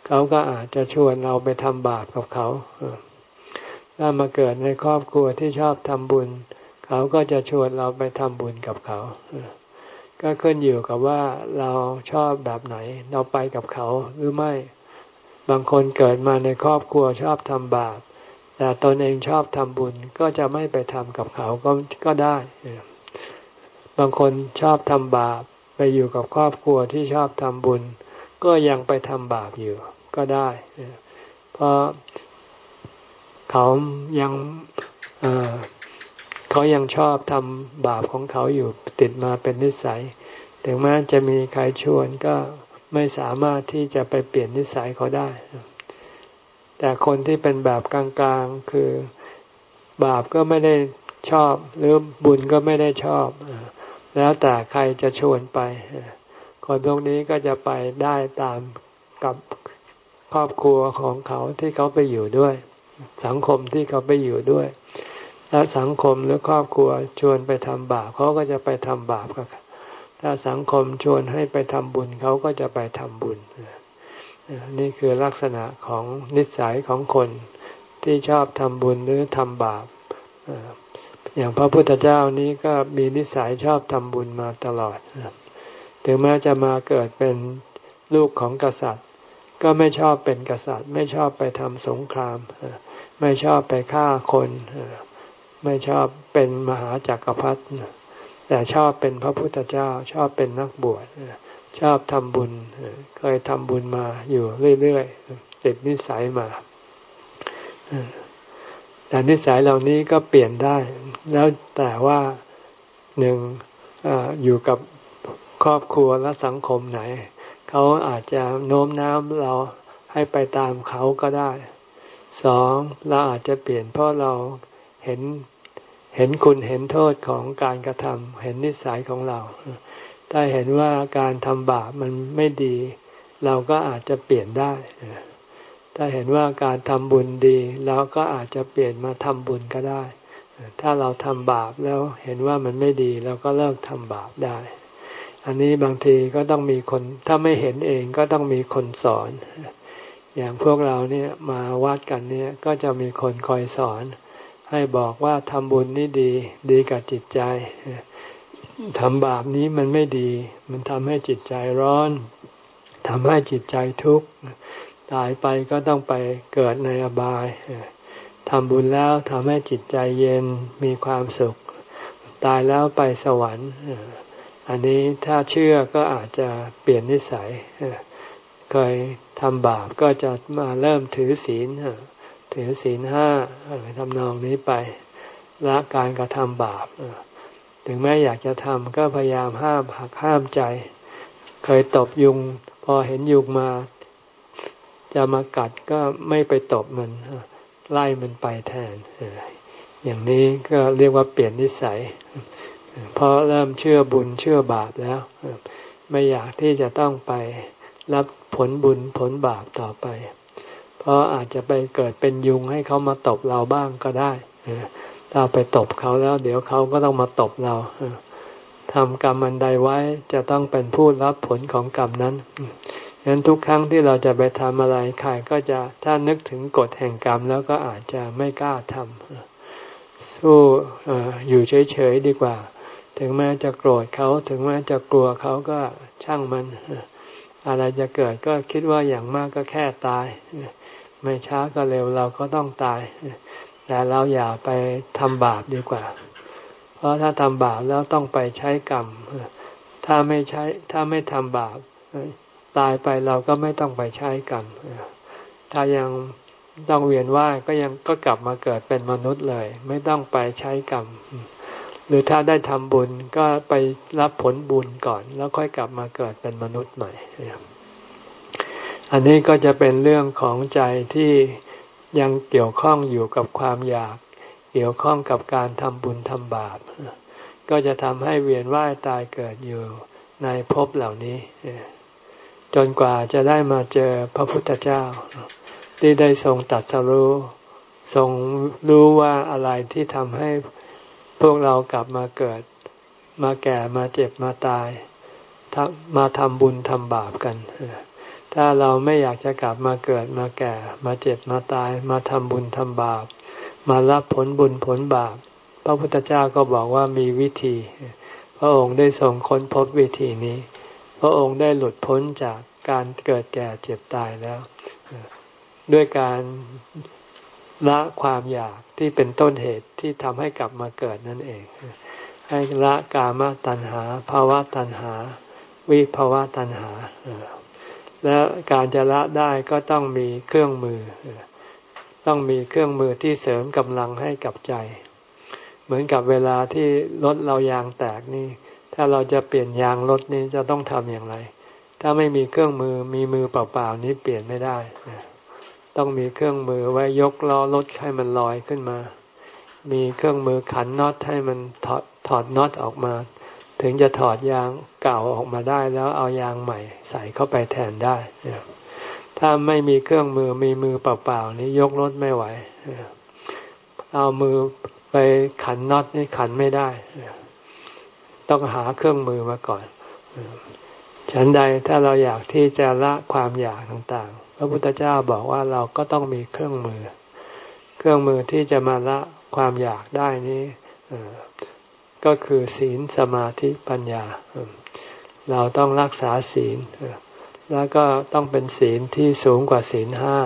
เขาก็อาจจะชวนเราไปทำบาปกับเขา ถ้ามาเกิดในครอบครัวที่ชอบทำบุญ เขาก็จะชวนเราไปทำบุญกับเขา ก็ขึ้นอยู่กับว่าเราชอบแบบไหน เราไปกับเขาหรือไม่ บางคนเกิดมาในครอบครัวชอบทำบาป แต่ตนเองชอบทำบุญก็จะไม่ไปทำกับเขาก็ก็ได้ บางคนชอบทำบาปไปอยู่กับครอบครัวที่ชอบทำบุญ ก็ยังไปทำบาปอยู่ก็ได้ เพราะเขายัง เขายังชอบทำบาปของเขาอยู่ติดมาเป็นนิสัย ถึงแม้จะมีใครชวนก็ไม่สามารถที่จะไปเปลี่ยนนิสัยเขาได้ แต่คนที่เป็นแบบกลางๆคือบาปก็ไม่ได้ชอบ หรือบุญก็ไม่ได้ชอบ แล้วแต่ใครจะชวนไป คนพวกนี้ก็จะไปได้ตามกับครอบครัวของเขาที่เขาไปอยู่ด้วย สังคมที่เขาไปอยู่ด้วย ถ้าสังคมหรือครอบครัวชวนไปทำบาปเขาก็จะไปทำบาปกันถ้าสังคมชวนให้ไปทำบุญเขาก็จะไปทำบุญ นี่คือลักษณะของนิสัยของคนที่ชอบทำบุญหรือทำบาป อย่างพระพุทธเจ้านี้ก็มีนิสัยชอบทำบุญมาตลอด ถึงแม้จะมาเกิดเป็นลูกของกษัตริย์ ก็ไม่ชอบเป็นกษัตริย์ ไม่ชอบไปทำสงคราม ไม่ชอบไปฆ่าคน ไม่ชอบเป็นมหาจักรพรรดิแต่ชอบเป็นพระพุทธเจ้า ชอบเป็นนักบวชชอบทำบุญ เคยทำบุญมาอยู่เรื่อยๆติดนิสัยมาแต่นิสัยเหล่านี้ก็เปลี่ยนได้ แล้วแต่ว่าหนึ่งออยู่กับครอบครัวและสังคมไหน เขาอาจจะโน้มน้าวเราให้ไปตามเขาก็ได้สองเราอาจจะเปลี่ยนเพราะเรา เห็นเห็นคุณเห็นโทษของการกระทำเห็นนิสัยของเรา ถ้าเห็นว่าการทำบาปมันไม่ดี เราก็อาจจะเปลี่ยนได้ ถ้าเห็นว่าการทำบุญดีเราก็อาจจะเปลี่ยนมาทำบุญก็ได้ ถ้าเราทำบาปแล้วเห็นว่ามันไม่ดีเราก็เลิกทำบาปได้ อันนี้บางทีก็ต้องมีคนถ้าไม่เห็นเองก็ต้องมีคนสอน อย่างพวกเราเนี่ยมาวัดกันเนี่ยก็จะมีคนคอยสอน ให้บอกว่าทำบุญนี่ดี ดีกับจิตใจทำบาปนี้มันไม่ดี มันทำให้จิตใจร้อนทำให้จิตใจทุกข์ตายไปก็ต้องไปเกิดในอบายทำบุญแล้วทำให้จิตใจเย็นมีความสุข ตายแล้วไปสวรรค์อันนี้ถ้าเชื่อก็อาจจะเปลี่ยนนิสัยเคยทำบาปก็จะมาเริ่มถือศีล ถือศีลห้าทำนองนี้ไปละการกระทำบาปถึงแม้อยากจะทำก็พยายามห้ามหักห้ามใจ เคยตบยุง พอเห็นยุงมา จะมากัดก็ไม่ไปตบมันไล่มันไปแทนอย่างนี้ก็เรียกว่าเปลี่ยนนิสัยเพราะเริ่มเชื่อบุญเชื่อบาปแล้ว ไม่อยากที่จะต้องไปรับผลบุญผลบาปต่อไป ราะอาจจะไปเกิดเป็นยุงให้เขามาตบเราบ้างก็ได้ถ้าไปตบเขาแล้ว เดี๋ยวเขาก็ต้องมาตบเราทำกรรมอันใดไว้จะต้องเป็นผู้รับผลของกรรมนั้นฉะนั้นทุกครั้งที่เราจะไปทำอะไรใครก็จะถ้านึกถึงกฎแห่งกรรมแล้วก็อาจจะไม่กล้าทำสู้อยู่เฉยๆดีกว่า ถึงแม้จะโกรธเขาถึงแม้จะกลัวเขาก็ช่างมัน อะไรจะเกิดก็คิดว่าอย่างมากก็แค่ตาย ไม่ช้าก็เร็วเราก็ต้องตาย แต่เราอย่าไปทำบาปดีกว่า เพราะถ้าทำบาปแล้วต้องไปใช้กรรม ถ้าไม่ใช้ถ้าไม่ทำบาปตายไปเราก็ไม่ต้องไปใช้กรรม ถ้ายังต้องเวียนว่ายก็ยังก็กลับมาเกิดเป็นมนุษย์เลย ไม่ต้องไปใช้กรรม หรือถ้าได้ทำบุญก็ไปรับผลบุญก่อน แล้วค่อยกลับมาเกิดเป็นมนุษย์ใหม่ อันนี้ก็จะเป็นเรื่องของใจที่ยังเกี่ยวข้องอยู่กับความอยาก เกี่ยวข้องกับการทำบุญทำบาป ก็จะทำให้เวียนว่ายตายเกิดอยู่ในภพเหล่านี้ จนกว่าจะได้มาเจอพระพุทธเจ้า ที่ได้ทรงตัดสรู้ทรงรู้ว่าอะไรที่ทำให้พวกเรากลับมาเกิด มาแก่มาเจ็บมาตาย มาทำบุญทำบาปกัน ถ้าเราไม่อยากจะกลับมาเกิดมาแก่ มาเจ็บมาตาย มาทำบุญทำบาป มารับผลบุญผลบาป พระพุทธเจ้าก็บอกว่ามีวิธี พระองค์ได้ทรงค้นพบวิธีนี้ พระองค์ได้หลุดพ้นจากการเกิดแก่เจ็บตายแล้ว ด้วยการละความอยากที่เป็นต้นเหตุที่ทำให้กลับมาเกิดนั่นเอง ให้ละกามตัณหาภาวะตัณหา วิภาวะตัณหา และการจะละได้ก็ต้องมีเครื่องมือ ต้องมีเครื่องมือที่เสริมกำลังให้กับใจ เหมือนกับเวลาที่รถเรายางแตกนี่ ถ้าเราจะเปลี่ยนยางรถนี้จะต้องทำอย่างไร ถ้าไม่มีเครื่องมือมีมือเปล่าๆนี้เปลี่ยนไม่ได้ ต้องมีเครื่องมือไว้ยกล้อรถให้มันลอยขึ้นมา มีเครื่องมือขันน็อตให้มันถอดถอดน็อตออกมา ถึงจะถอดยางเก่าออกมาได้แล้วเอายางใหม่ใส่เข้าไปแทนได้ ถ้าไม่มีเครื่องมือมีมือเปล่าๆนี้ยกรถไม่ไหว เอามือไปขันน็อตนี่ขันไม่ได้ ต้องหาเครื่องมือมาก่อน ฉันใดถ้าเราอยากที่จะละความอยากต่างๆ พระพุทธเจ้าบอกว่าเราก็ต้องมีเครื่องมือ เครื่องมือที่จะมาละความอยากได้นี้ ก็คือศีลสมาธิปัญญา เราต้องรักษาศีล แล้วก็ต้องเป็นศีลที่สูงกว่าศีลห้า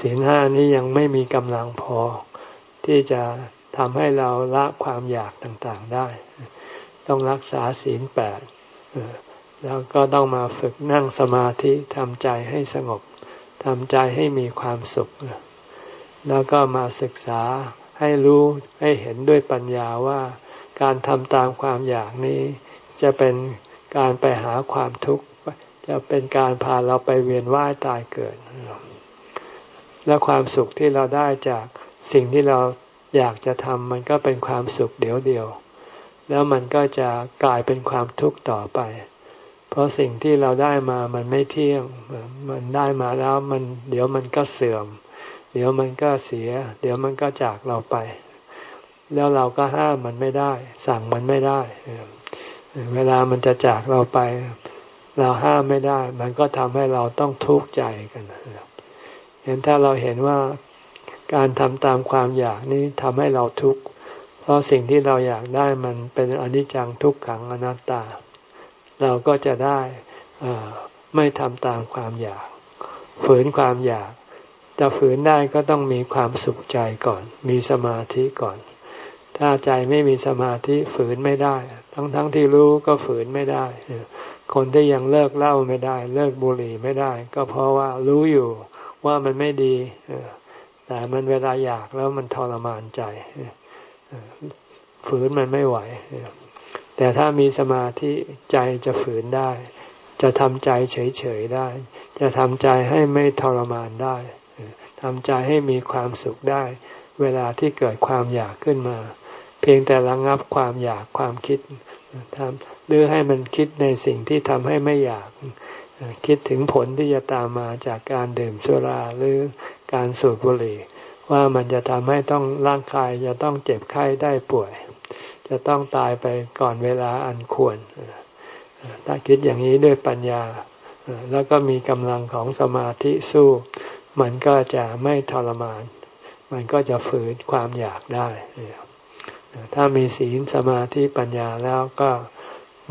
ศีลห้านี้ยังไม่มีกำลังพอ ที่จะทำให้เราละความอยากต่างๆได้ ต้องรักษาศีลแปดแล้วก็ต้องมาฝึกนั่งสมาธิทำใจให้สงบทำใจให้มีความสุข แล้วก็มาศึกษา ให้รู้ให้เห็นด้วยปัญญาว่า การทำตามความอยากนี้ จะเป็นการไปหาความทุกข์จะเป็นการพาเราไปเวียนว่ายตายเกิด และความสุขที่เราได้จากสิ่งที่เราอยากจะทำมันก็เป็นความสุขเดียวเดียว แล้วมันก็จะกลายเป็นความทุกข์ต่อไป เพราะสิ่งที่เราได้มามันไม่เที่ยง มันได้มาแล้วมันเดี๋ยวมันก็เสื่อม เดี๋ยวมันก็เสีย เดี๋ยวมันก็จากเราไป แล้วเราก็ห้ามมันไม่ได้ สั่งมันไม่ได้ เวลามันจะจากเราไป เราห้ามไม่ได้ มันก็ทำให้เราต้องทุกข์ใจกันเห็นถ้าเราเห็นว่าการทำตามความอยากนี้ทำให้เราทุกข์ เพราะสิ่งที่เราอยากได้มันเป็นอนิจจังทุกขังอนัตตา เราก็จะได้ไม่ทำตามความอยาก ฝืนความอยาก จะฝืนได้ก็ต้องมีความสุขใจก่อน มีสมาธิก่อน ถ้าใจไม่มีสมาธิฝืนไม่ได้ ทั้งๆทที่รู้ก็ฝืนไม่ได้ คนที่ยังเลิกเล้าไม่ได้ เลิกบุหรี่ไม่ได้ ก็เพราะว่ารู้อยู่ว่ามันไม่ดีแต่มันเวลาอยากแล้วมันทรมานใจฝืนมันไม่ไหว แต่ถ้ามีสมาธิใจจะฝืนได้ จะทำใจเฉยๆได้ จะทำใจให้ไม่ทรมานได้ ทำใจให้มีความสุขได้ เวลาที่เกิดความอยากขึ้นมา เพียงแต่ระงับความอยากความคิดทำหรือให้มันคิดในสิ่งที่ทำให้ไม่อยาก คิดถึงผลที่จะตามมาจากการดื่มสุราหรือการสูบบุหรี่ ว่ามันจะทำให้ต้องร่างกายจะต้องเจ็บไข้ได้ป่วย จะต้องตายไปก่อนเวลาอันควร ถ้าคิดอย่างนี้ด้วยปัญญา แล้วก็มีกำลังของสมาธิสู้ มันก็จะไม่ทรมาน มันก็จะฝืนความอยากได้ ถ้ามีศีลสมาธิปัญญาแล้วก็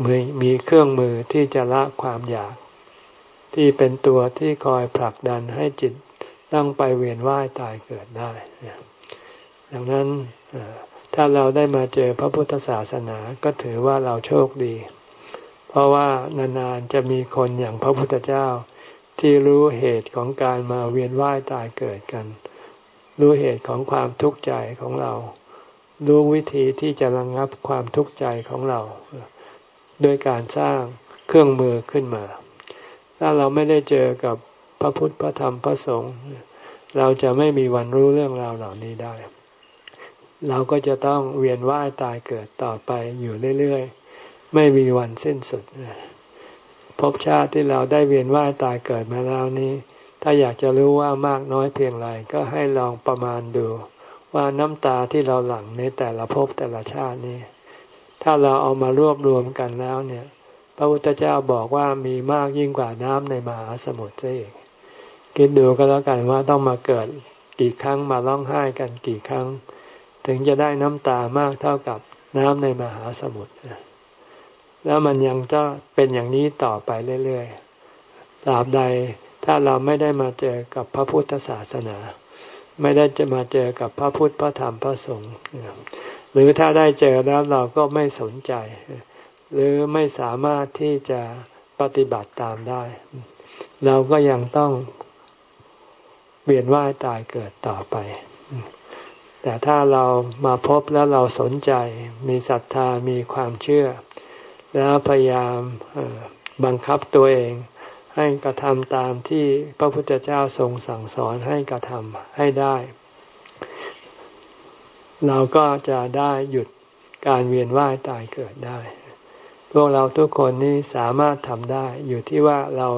มีมีเครื่องมือที่จะละความอยาก ที่เป็นตัวที่คอยผลักดันให้จิตต้องไปเวียนว่ายตายเกิดได้ ดังนั้นถ้าเราได้มาเจอพระพุทธศาสนาก็ถือว่าเราโชคดี เพราะว่านานๆจะมีคนอย่างพระพุทธเจ้า ที่รู้เหตุของการมาเวียนว่ายตายเกิดกัน รู้เหตุของความทุกข์ใจของเรา รู้วิธีที่จะระงงับความทุกข์ใจของเราด้วยการสร้างเครื่องมือขึ้นมา ถ้าเราไม่ได้เจอกับพระพุทธพระธรรมพระสงฆ์เราจะไม่มีวันรู้เรื่องราวเหล่านี้ได้ เราก็จะต้องเวียนว่ายตายเกิดต่อไปอยู่เรื่อยๆ ไม่มีวันสิ้นสุด ภพชาติที่เราได้เวียนว่ายตายเกิดมาแล้วนี้ ถ้าอยากจะรู้ว่ามากน้อยเพียงไรก็ให้ลองประมาณดู ว่าน้ำตาที่เราหลั่งในแต่ละภพแต่ละชาตินี้ ถ้าเราเอามารวบรวมกันแล้วเนี่ย พระพุทธเจ้าบอกว่ามีมากยิ่งกว่าน้ำในมหาสมุทรซะอีกคิดดูก็แล้วกันว่าต้องมาเกิดกี่ครั้งมาร้องไห้กันกี่ครั้ง ถึงจะได้น้ำตามากเท่ากับน้ำในมหาสมุทร แล้วมันยังจะเป็นอย่างนี้ต่อไปเรื่อยๆ ตราบใดถ้าเราไม่ได้มาเจอกับพระพุทธศาสนา ไม่ได้จะมาเจอกับพระพุทธพระธรรมพระสงฆ์หรือถ้าได้เจอแล้วเราก็ไม่สนใจ หรือไม่สามารถที่จะปฏิบัติตามได้ เราก็ยังต้องเวียนว่ายตายเกิดต่อไป แต่ถ้าเรามาพบแล้วเราสนใจ มีศรัทธามีความเชื่อ แล้วพยายามบังคับตัวเอง ให้กระทำตามที่พระพุทธเจ้าทรงสั่งสอนให้กระทำให้ได้ เราก็จะได้หยุดการเวียนว่ายตายเกิดได้ พวกเราทุกคนนี้สามารถทำได้ อยู่ที่ว่าเรา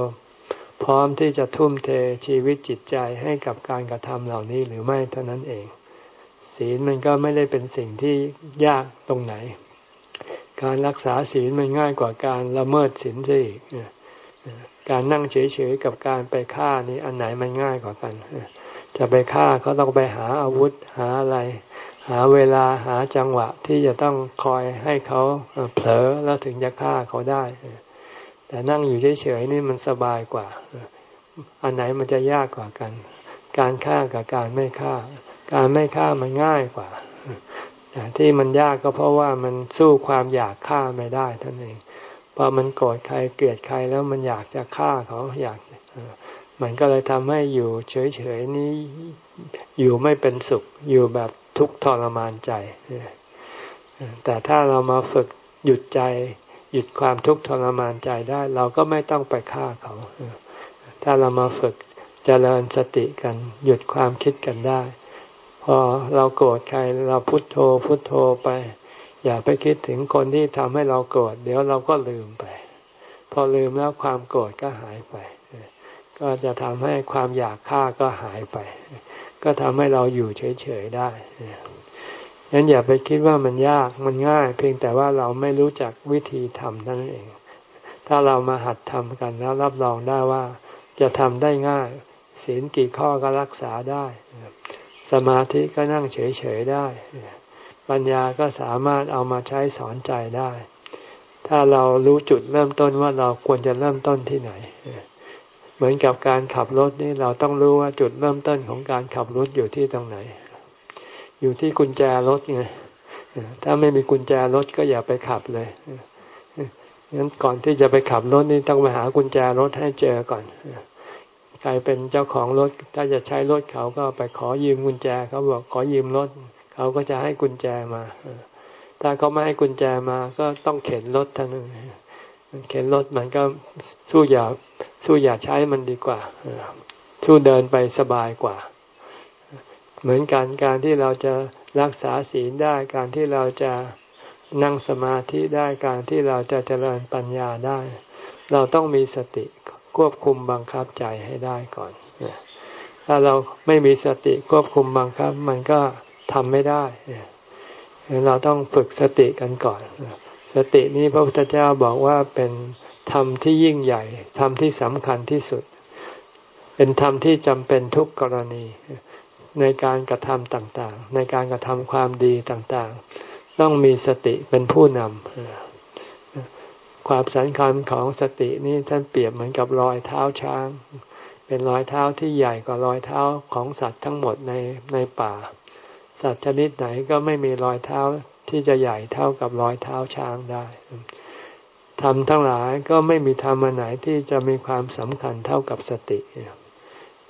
พร้อมที่จะทุ่มเทชีวิตจิตใจให้กับการกระทำเหล่านี้หรือไม่เท่านั้นเอง ศีลมันก็ไม่ได้เป็นสิ่งที่ยากตรงไหน การรักษาศีลมันง่ายกว่าการละเมิดศีลซะอีกการนั่งเฉยๆกับการไปฆ่านี้อันไหนมันง่ายกว่ากัน จะไปฆ่าเขาต้องไปหาอาวุธหาอะไร หาเวลาหาจังหวะที่จะต้องคอยให้เขาเผลอแล้วถึงจะฆ่าเขาได้ แต่นั่งอยู่เฉยๆนี่มันสบายกว่า อันไหนมันจะยากกว่ากัน การฆ่ากับการไม่ฆ่า การไม่ฆ่ามันง่ายกว่า แต่ที่มันยากก็เพราะว่ามันสู้ความอยากฆ่าไม่ได้ท่านเองพอมันโกรธใครเกลียดใครแล้วมันอยากจะฆ่าเขาอยากมันก็เลยทำให้อยู่เฉยๆนี้อยู่ไม่เป็นสุขอยู่แบบทุกข์ทรมานใจแต่ถ้าเรามาฝึกหยุดใจ หยุดความทุกข์ทรมานใจได้ เราก็ไม่ต้องไปฆ่าเขาถ้าเรามาฝึกเจริญสติกัน หยุดความคิดกันได้ พอเราโกรธใครเราพุโทโธพุโทโธไป อย่าไปคิดถึงคนที่ทำให้เราโกรธเดี๋ยวเราก็ลืมไป พอลืมแล้วความโกรธก็หายไป ก็จะทำให้ความอยากฆ่าก็หายไป ก็ทำให้เราอยู่เฉยๆได้งั้นอย่าไปคิดว่ามันยากมันง่าย เพียงแต่ว่าเราไม่รู้จักวิธีทำนั่นเอง ถ้าเรามาหัดทำกันแล้วรับรองได้ว่า จะทำได้ง่าย ศีลกี่ข้อก็รักษาได้ สมาธิก็นั่งเฉยๆได้ ปัญญาก็สามารถเอามาใช้สอนใจได้ ถ้าเรารู้จุดเริ่มต้นว่าเราควรจะเริ่มต้นที่ไหน เหมือนกับการขับรถนี่เราต้องรู้ว่าจุดเริ่มต้นของการขับรถอยู่ที่ตรงไหน อยู่ที่กุญแจรถไงถ้าไม่มีกุญแจรถก็อย่าไปขับเลยงั้นก่อนที่จะไปขับรถนี่ต้องไปหากุญแจรถให้เจอก่อน ใครเป็นเจ้าของรถ ถ้าจะใช้รถเขาก็ไปขอยืมกุญแจ เขาบอกขอยืมรถ เขาก็จะให้กุญแจมา ถ้าเขาไม่ให้กุญแจมาก็ต้องเข็นรถท่านนึงเข็นรถมันก็สู้อย่าสู้อย่าใช้มันดีกว่าสู้เดินไปสบายกว่า เหมือนกันการที่เราจะรักษาศีลได้การที่เราจะนั่งสมาธิได้การที่เราจะเจริญปัญญาได้ เราต้องมีสติ ควบคุมบังคับใจให้ได้ก่อน ถ้าเราไม่มีสติควบคุมบังคับ มันก็ทำไม่ได้เราต้องฝึกสติกันก่อน สตินี้พระพุทธเจ้าบอกว่าเป็นธรรมที่ยิ่งใหญ่ธรรมที่สำคัญที่สุด เป็นธรรมที่จำเป็นทุกกรณีในการกระทำต่างๆ ในการกระทำความดีต่างๆ ต้องมีสติเป็นผู้นำ ความสำคัญของสตินี่ท่านเปรียบเหมือนกับรอยเท้าช้าง เป็นรอยเท้าที่ใหญ่กว่ารอยเท้าของสัตว์ทั้งหมดในในป่า สัตว์ชนิดไหนก็ไม่มีรอยเท้าที่จะใหญ่เท่ากับรอยเท้าช้างได้ธรรมทั้งหลายก็ไม่มีธรรมไหนที่จะมีความสำคัญเท่ากับสติ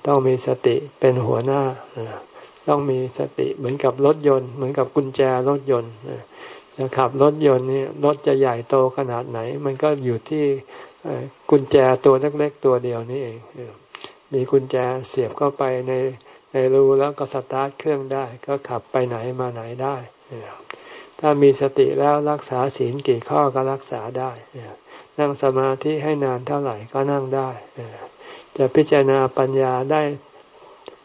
ต้องมีสติเป็นหัวหน้า ต้องมีสติเหมือนกับรถยนต์ เหมือนกับกุญแจรถยนต์ ขับรถยนต์นี่รถจะใหญ่โตขนาดไหน มันก็อยู่ที่กุญแจตัวเล็กๆตัวเดียวนี่เองมีกุญแจเสียบเข้าไปในในรูแล้วก็สตาร์ทเครื่องได้ ก็ขับไปไหนมาไหนได้ถ้ามีสติแล้วรักษาศีลกี่ข้อก็รักษาได้นั่งสมาธิให้นานเท่าไหร่ก็นั่งได้จะพิจารณาปัญญาได้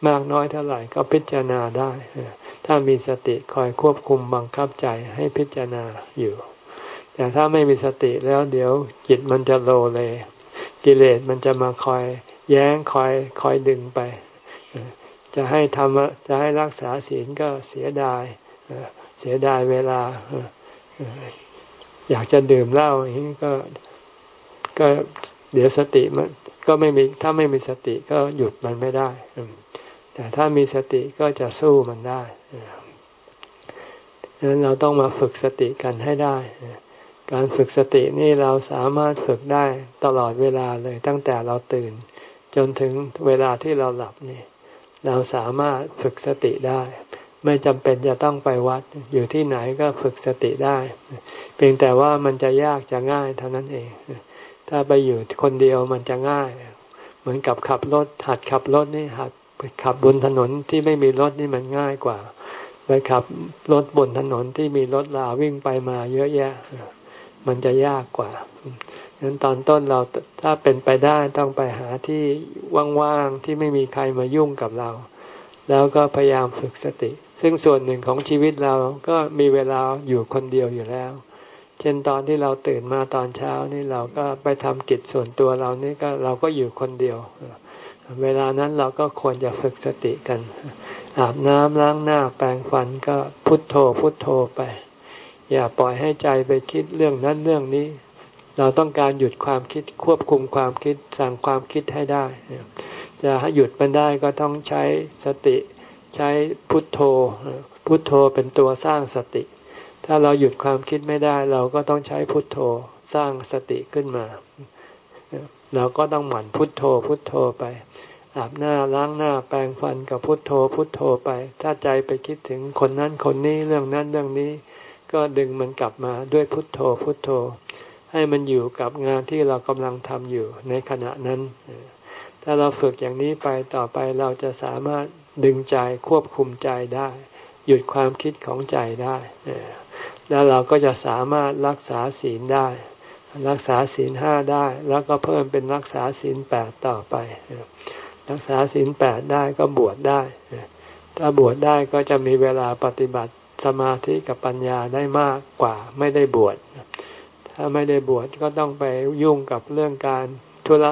มากน้อยเท่าไหร่ก็พิจารณาได้ ถ้ามีสติคอยควบคุมบังคับใจให้พิจารณาอยู่ แต่ถ้าไม่มีสติแล้วเดี๋ยวจิตมันจะโลเล กิเลสมันจะมาคอยแย้งคอยคอยดึงไป จะให้ทำจะให้รักษาศีลก็เสียดายเสียดายเวลา อยากจะดื่มเหล้าอย่างนี้ก็ก็เดี๋ยวสติมันก็ไม่มีถ้าไม่มีสติก็หยุดมันไม่ได้ แต่ถ้ามีสติก็จะสู้มันได้ดังนั้นเราต้องมาฝึกสติกันให้ได้ การฝึกสตินี่เราสามารถฝึกได้ตลอดเวลาเลยตั้งแต่เราตื่น จนถึงเวลาที่เราหลับนี่ เราสามารถฝึกสติได้ ไม่จำเป็นจะต้องไปวัด อยู่ที่ไหนก็ฝึกสติได้ เพียงแต่ว่ามันจะยากจะง่ายเท่านั้นเอง ถ้าไปอยู่คนเดียวมันจะง่าย เหมือนกับขับรถหัดขับรถนี่หัด ขับบนถนนที่ไม่มีรถนี่มันง่ายกว่าไปขับรถบนถนนที่มีรถลาวิ่งไปมาเยอะแยะ มันจะยากกว่าฉะนั้นตอนต้นเราถ้าเป็นไปได้ต้องไปหาที่ว่างๆที่ไม่มีใครมายุ่งกับเรา แล้วก็พยายามฝึกสติ ซึ่งส่วนหนึ่งของชีวิตเราก็มีเวลาอยู่คนเดียวอยู่แล้ว เช่นตอนที่เราตื่นมาตอนเช้านี่เราก็ไปทำกิจส่วนตัวเรานี่ก็เราก็อยู่คนเดียว เวลานั้นเราก็ควรจะฝึกสติกัน อาบน้ำล้างหน้าแปรงฟันก็พุทโธพุทโธไป อย่าปล่อยให้ใจไปคิดเรื่องนั้นเรื่องนี้ เราต้องการหยุดความคิดควบคุมความคิดสั่งความคิดให้ได้ จะให้หยุดมันได้ก็ต้องใช้สติใช้พุทโธ พุทโธเป็นตัวสร้างสติ ถ้าเราหยุดความคิดไม่ได้ เราก็ต้องใช้พุทโธสร้างสติขึ้นมา เราก็ต้องหมั่นพุทโธพุทโธไป อาบหน้าล้างหน้าแปรงฟันกับพุทโธพุทโธไป ถ้าใจไปคิดถึงคนนั้นคนนี้เรื่องนั้นเรื่องนี้ ก็ดึงมันกลับมาด้วยพุทโธพุทโธ ให้มันอยู่กับงานที่เรากำลังทำอยู่ในขณะนั้น ถ้าเราฝึกอย่างนี้ไปต่อไปเราจะสามารถดึงใจควบคุมใจได้ หยุดความคิดของใจได้ แล้วเราก็จะสามารถรักษาศีลได้ รักษาศีลห้าได้ แล้วก็เพิ่มเป็นรักษาศีลแปดต่อไป รักษาศีลแปดได้ก็บวชได้ ถ้าบวชได้ก็จะมีเวลาปฏิบัติสมาธิกับปัญญาได้มากกว่าไม่ได้บวช ถ้าไม่ได้บวชก็ต้องไปยุ่งกับเรื่องการธุร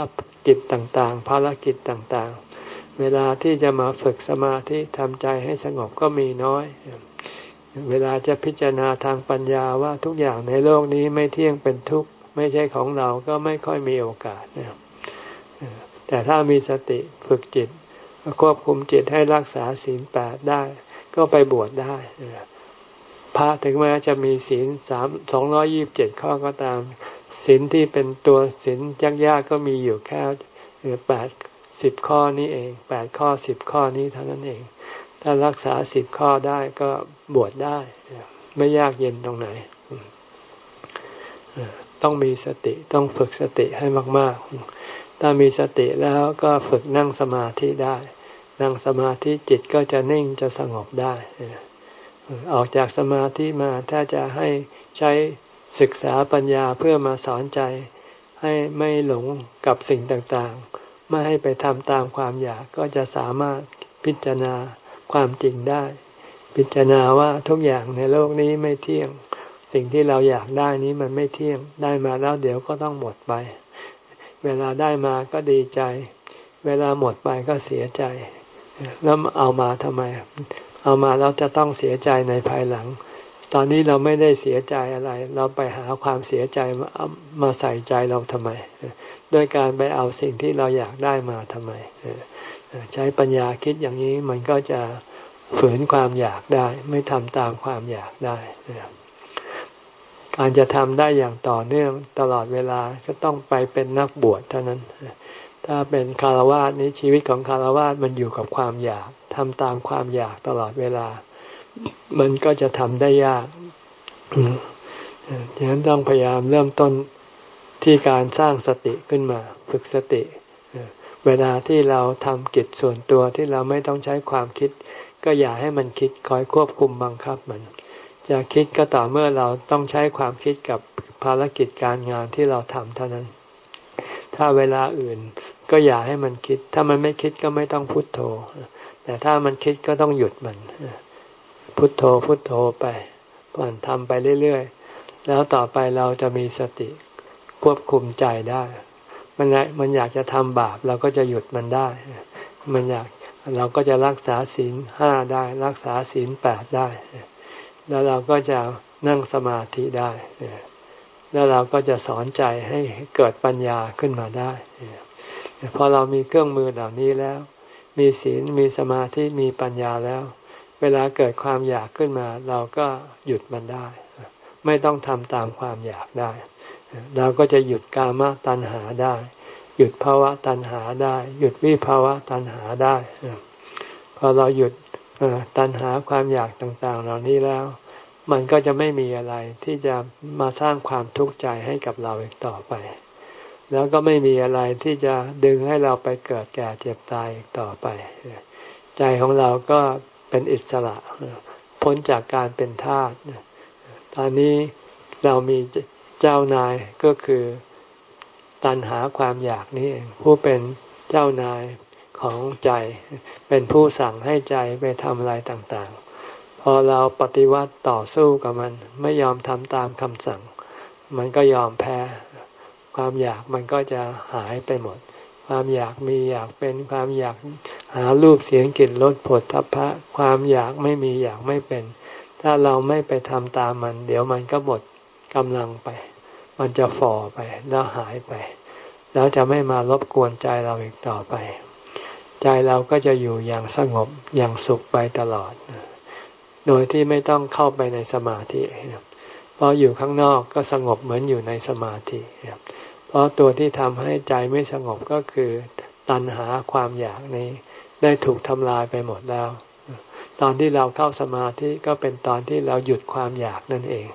กิจต่างๆ ภารกิจต่างๆ เวลาที่จะมาฝึกสมาธิทำใจให้สงบก็มีน้อย เวลาจะพิจารณาทางปัญญาว่าทุกอย่างในโลกนี้ไม่เที่ยงเป็นทุกข์ไม่ใช่ของเราก็ไม่ค่อยมีโอกาส แต่ถ้ามีสติฝึกจิต ควบคุมจิตให้รักษาศีลแปดได้ ก็ไปบวชได้พระถึงแม้จะมีศีลสามสองร้อยี่บเจ็ดข้อก็ตามศีลที่เป็นตัวศีลยากๆก็มีอยู่แค่แปดสิบข้อนี้เองแปดข้อสิบข้อนี้เท่านั้นเอง ถ้ารักษาสิบข้อได้ก็บวชได้ ไม่ยากเย็นตรงไหน ต้องมีสติต้องฝึกสติให้มาก ๆ ถ้ามีสติแล้วก็ฝึกนั่งสมาธิได้ นั่งสมาธิจิตก็จะนิ่งจะสงบได้ ออกจากสมาธิมาถ้าจะให้ใช้ศึกษาปัญญาเพื่อมาสอนใจ ให้ไม่หลงกับสิ่งต่างๆ ไม่ให้ไปทำตามความอยากก็จะสามารถพิจารณาความจริงได้ พิจารณาว่าทุกอย่างในโลกนี้ไม่เที่ยง สิ่งที่เราอยากได้นี้มันไม่เที่ยงได้มาแล้วเดี๋ยวก็ต้องหมดไป เวลาได้มาก็ดีใจ เวลาหมดไปก็เสียใจ แล้วเอามาทำไม เอามาแล้วจะต้องเสียใจในภายหลังตตอนนี้เราไม่ได้เสียใจอะไร เราไปหาความเสียใจมามาใส่ใจเราทำไมด้วยการไปเอาสิ่งที่เราอยากได้มาทำไมใช้ปัญญาคิดอย่างนี้มันก็จะฝืนความอยากได้ ไม่ทำตามความอยากได้ การจะทำได้อย่างต่อเนื่องตลอดเวลาก็ต้องไปเป็นนักบวชเท่านั้น ถ้าเป็นคารวะนี้ชีวิตของคารวะมันอยู่กับความอยากทำตามความอยากตลอดเวลา มันก็จะทำได้ยากดังนั้นต้องพยายามเริ่มต้นที่การสร้างสติขึ้นมา ฝึกสติ เวลาที่เราทำกิจส่วนตัวที่เราไม่ต้องใช้ความคิด ก็อย่าให้มันคิดคอยควบคุมบังคับมัน จะคิดก็ต่อเมื่อเราต้องใช้ความคิดกับภารกิจการงานที่เราทำเท่านั้น ถ้าเวลาอื่นก็อย่าให้มันคิด ถ้ามันไม่คิดก็ไม่ต้องพุโทโธ แต่ถ้ามันคิดก็ต้องหยุดมัน พุโทโธพุโทโธไปผ่อนทำไปเรื่อยๆ แล้วต่อไปเราจะมีสติควบคุมใจได้ มันมันอยากจะทำบาปเราก็จะหยุดมันได้ มันอยากเราก็จะรักษาศีลห้าได้ รักษาศีลแปดได้ แล้วเราก็จะนั่งสมาธิได้ แล้วเราก็จะสอนใจให้เกิดปัญญาขึ้นมาได้พอเรามีเครื่องมือเหล่านี้แล้ว มีศีล มีสมาธิ มีปัญญาแล้ว เวลาเกิดความอยากขึ้นมา เราก็หยุดมันได้ ไม่ต้องทำตามความอยากได้ เราก็จะหยุดกามตัณหาได้ หยุดภาวะตัณหาได้ หยุดวิภาวะตัณหาได้ พอเราหยุด ตัณหาความอยากต่างๆ เหล่านี้แล้ว มันก็จะไม่มีอะไรที่จะมาสร้างความทุกข์ใจให้กับเราอีกต่อไป แล้วก็ไม่มีอะไรที่จะดึงให้เราไปเกิดแก่เจ็บตายต่อไป ใจของเราก็เป็นอิสระ พ้นจากการเป็นทาสตอนนี้เรามีเจ้านายก็คือตันหาความอยากนี้ผู้เป็นเจ้านาย ของใจ เป็นผู้สั่งให้ใจไปทำอะไรต่างๆ พอเราปฏิวัติต่อสู้กับมันไม่ยอมทำตามคำสั่ง มันก็ยอมแพ้ ความอยากมันก็จะหายไปหมด ความอยากมีอยากเป็นความอยากหารูปเสียงกลิ่นรสผลทัพพะ ความอยากไม่มีอยากไม่เป็น ถ้าเราไม่ไปทำตามมัน เดี๋ยวมันก็หมดกำลังไป มันจะฝ่อไปแล้วหายไป แล้วจะไม่มารบกวนใจเราอีกต่อไป ใจเราก็จะอยู่อย่างสงบอย่างสุขไปตลอด โดยที่ไม่ต้องเข้าไปในสมาธิเพราะอยู่ข้างนอกก็สงบเหมือนอยู่ในสมาธิเพราะตัวที่ทำให้ใจไม่สงบก็คือตัณหาความอยากนี้ ได้ถูกทำลายไปหมดแล้ว ตอนที่เราเข้าสมาธิก็เป็นตอนที่เราหยุดความอยากนั่นเอง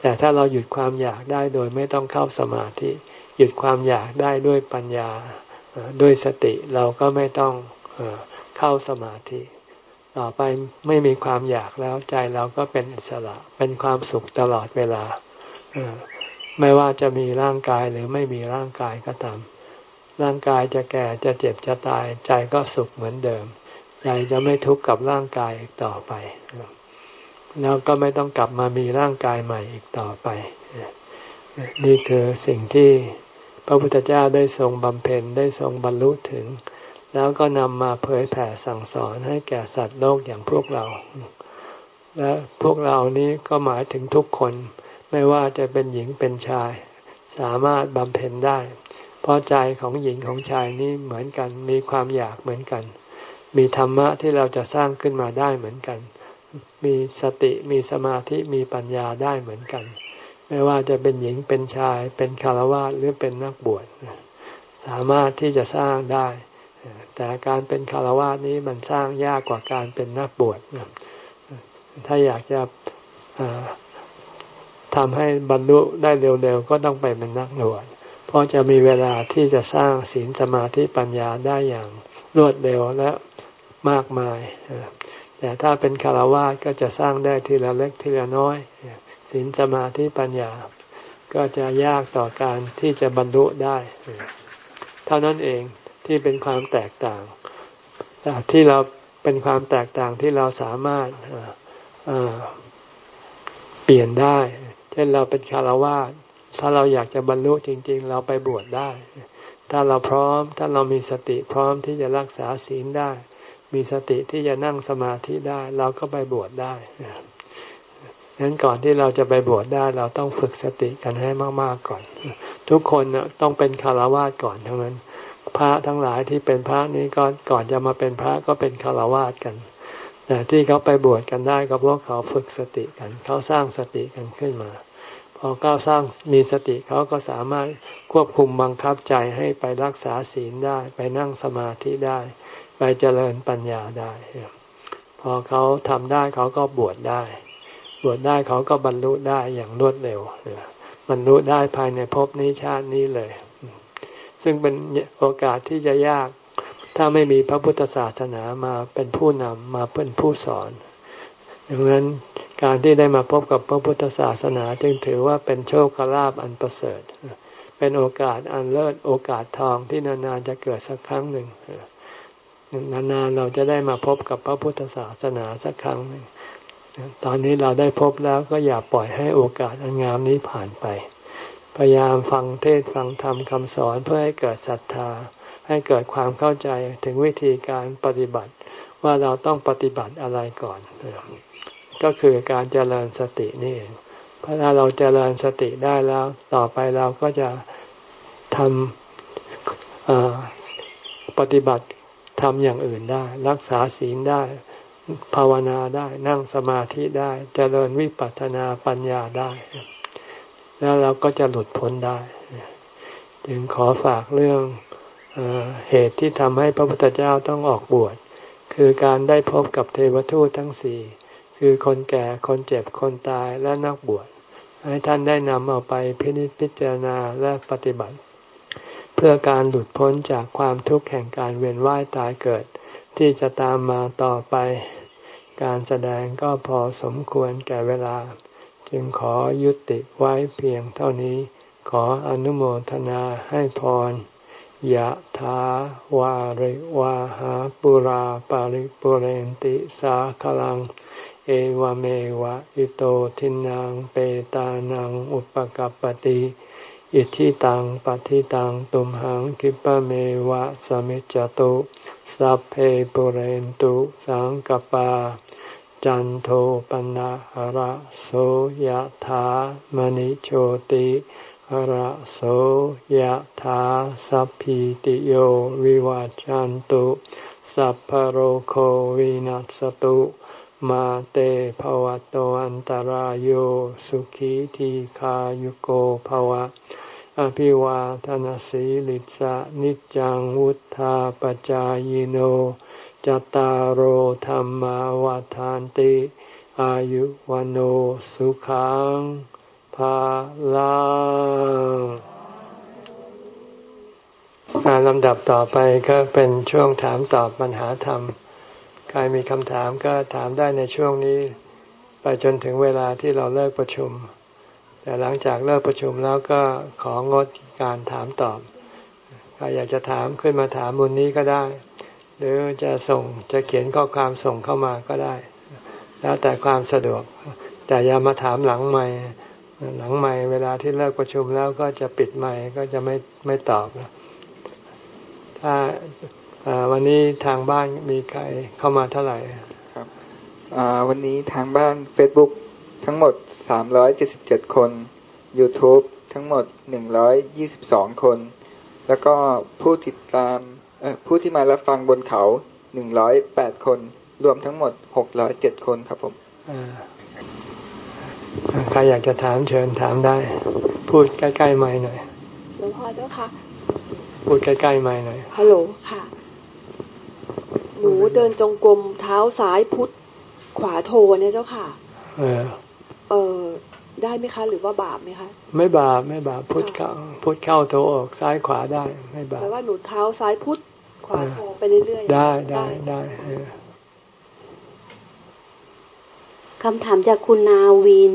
แต่ถ้าเราหยุดความอยากได้โดยไม่ต้องเข้าสมาธิ หยุดความอยากได้ด้วยปัญญา ด้วยสติเราก็ไม่ต้องเข้าสมาธิ ต่อไปไม่มีความอยากแล้วใจเราก็เป็นอิสระเป็นความสุขตลอดเวลาไม่ว่าจะมีร่างกายหรือไม่มีร่างกายก็ตามร่างกายจะแก่จะเจ็บจะตาย ใจก็สุขเหมือนเดิม ใจจะไม่ทุกข์กับร่างกายอีกต่อไป แล้วก็ไม่ต้องกลับมามีร่างกายใหม่อีกต่อไป นี่คือสิ่งที่ พระพุทธเจ้าได้ทรงบำเพ็ญได้ทรงบรรลุถึง แล้วก็นำมาเผยแผ่สั่งสอนให้แก่สัตว์โลกอย่างพวกเรา และพวกเรานี้ก็หมายถึงทุกคน ไม่ว่าจะเป็นหญิงเป็นชาย สามารถบำเพ็ญได้ เพราะใจของหญิงของชายนี้เหมือนกันมีความอยากเหมือนกัน มีธรรมะที่เราจะสร้างขึ้นมาได้เหมือนกัน มีสติมีสมาธิมีปัญญาได้เหมือนกัน ไม่ว่าจะเป็นหญิงเป็นชาย เป็นคารวะหรือเป็นนักบวชสามารถที่จะสร้างได้ แต่การเป็นคารวะนี้มันสร้างยากกว่าการเป็นนักบวชถ้าอยากจะทำให้บรรลุได้เร็วๆก็ต้องไปเป็นนักบวชเพราะจะมีเวลาที่จะสร้างศีลสมาธิปัญญาได้อย่างรวดเร็วและมากมายแต่ถ้าเป็นคารวะก็จะสร้างได้ทีละเล็กทีละน้อย ศีลสมาธิปัญญา ก็จะยากต่อการที่จะบรรลุได้ เท่านั้นเองที่เป็นความแตกต่างที่เราเป็นความแตกต่างที่เราสามารถเปลี่ยนได้ เช่นเราเป็นคารวะถ้าเราอยากจะบรรลุจริง ๆ เราไปบวชได้ ถ้าเราพร้อม ถ้าเรามีสติพร้อมที่จะรักษาศีลได้ มีสติที่จะนั่งสมาธิได้ เราก็ไปบวชได้ งั้นก่อนที่เราจะไปบวชได้เราต้องฝึกสติกันให้มากๆก่อน ทุกคนต้องเป็นคารวะก่อนทั้งนั้น พระทั้งหลายที่เป็นพระนี้ก็ก่อนจะมาเป็นพระก็เป็นคารวะกันแต่ที่เขาไปบวชกันได้ก็เพราะเขาฝึกสติกัน เขาสร้างสติกันขึ้นมา พอเขาสร้างมีสติเขาก็สามารถควบคุมบังคับใจให้ไปรักษาศีลได้ ไปนั่งสมาธิได้ ไปเจริญปัญญาได้ พอเขาทำได้เขาก็บวชได้ บวชได้เขาก็บรรลุได้อย่างรวดเร็วบรรลุได้ภายในภพนี้ชาตินี้เลย ซึ่งเป็นโอกาสที่จะยาก ถ้าไม่มีพระพุทธศาสนามาเป็นผู้นำมาเป็นผู้สอน ดังนั้นการที่ได้มาพบกับพระพุทธศาสนาจึงถือว่าเป็นโชคลาภอันประเสริฐ เป็นโอกาสอันเลิศโอกาสทองที่นานๆจะเกิดสักครั้งหนึ่งนานๆเราจะได้มาพบกับพระพุทธศาสนาสักครั้งหนึ่ง ตอนนี้เราได้พบแล้วก็อย่าปล่อยให้โอกาสอันงามนี้ผ่านไป พยายามฟังเทศฟังธรรมคำสอนเพื่อให้เกิดศรัทธา ให้เกิดความเข้าใจถึงวิธีการปฏิบัติ ว่าเราต้องปฏิบัติอะไรก่อน ก็คือการเจริญสตินี่เองพอถ้าเราเจริญสติได้แล้ว ต่อไปเราก็จะทำปฏิบัติทำอย่างอื่นได้ รักษาศีลได้ ภาวนาได้นั่งสมาธิได้จเจริญวิปัสสนาปัญญาได้ แล้วเราก็จะหลุดพ้นได้ จึงขอฝากเรื่องเอเหตุที่ทำให้พระพุทธเจ้าต้องออกบวช คือการได้พบกับเทวทูตทั้งสี่คือคนแก่คนเจ็บคนตายและนักบวช ให้ท่านได้นำเอาไปพินิจพิจารณาและปฏิบัติ เพื่อการหลุดพ้นจากความทุกข์แห่งการเวียนว่ายตายเกิด ที่จะตามมาต่อไป การแสดงก็พอสมควรแก่เวลา จึงขอยุติไว้เพียงเท่านี้ ขออนุโมทนาให้พรยะถาวาริวาหาปุราปาริปุเรนติสาคลัง เอวเมวะอิโตทินังเปตานังอุปกัปติอิทิตังปฏิตังตุมหังคิปะเมวะสมิจจตุ สัพเพปุเรนตุสังกปา จันโทปนะหระโสยถามณิโชติหระโสยถาสัพพิติโยวิวาจันตุสัพพโรโควินัสตุมาเตภวตวันตารโยสุขีทีขายุโกภวะ อภิวาทนสีลิสะนิจังวุธาปจายโนจตารโหธรรมวาทานติ อายุวันโอสุขังภาลังการลำดับต่อไปก็เป็นช่วงถามตอบปัญหาธรรม ใครมีคำถามก็ถามได้ในช่วงนี้ ไปจนถึงเวลาที่เราเลิกประชุม แต่หลังจากเลิกประชุมแล้วก็ของดการถามตอบใครอยากจะถามขึ้นมาถามบุญนี้ก็ได้ หรือจะส่งจะเขียนข้อความส่งเข้ามาก็ได้ แล้วแต่ความสะดวก แต่อย่ามาถามหลังใหม่หลังใหม่เวลาที่เลิกประชุมแล้วก็จะปิดใหม่ก็จะไม่ไม่ตอบถ้าวันนี้ทางบ้านมีใครเข้ามาเท่าไหร่ครับวันนี้ทางบ้าน Facebook ทั้งหมดสามร้อยเจ็ดสิบเจ็ดคน YouTube ทั้งหมดหนึ่งร้อยยี่สิบสองคน แล้วก็ผู้ติดตามผู้ที่มารับฟังบนเขาหนึ่งร้อยแปดคน รวมทั้งหมดหกร้อยเจ็ดคนครับผมใครอยากจะถามเชิญถามได้ พูดใกล้ๆไม้หน่อยหลวงพ่อเจ้าค่ะ พูดใกล้ๆไม้หน่อยฮัลโหลค่ะ หนูเดินจงกรมเท้าซ้ายพุทธขวาโทเนี่ยเจ้าค่ะ เออ เออได้ไหมคะ หรือว่าบาปไหมคะ ไม่บาปไม่บาปพุทธเข้าพุทธเข้าโถออกซ้ายขวาได้ ไม่บาปแปลว่าหนูเท้าซ้ายพุทธขวาโถไปเรื่อยๆได้ได้ได้คำถามจากคุณนาวิน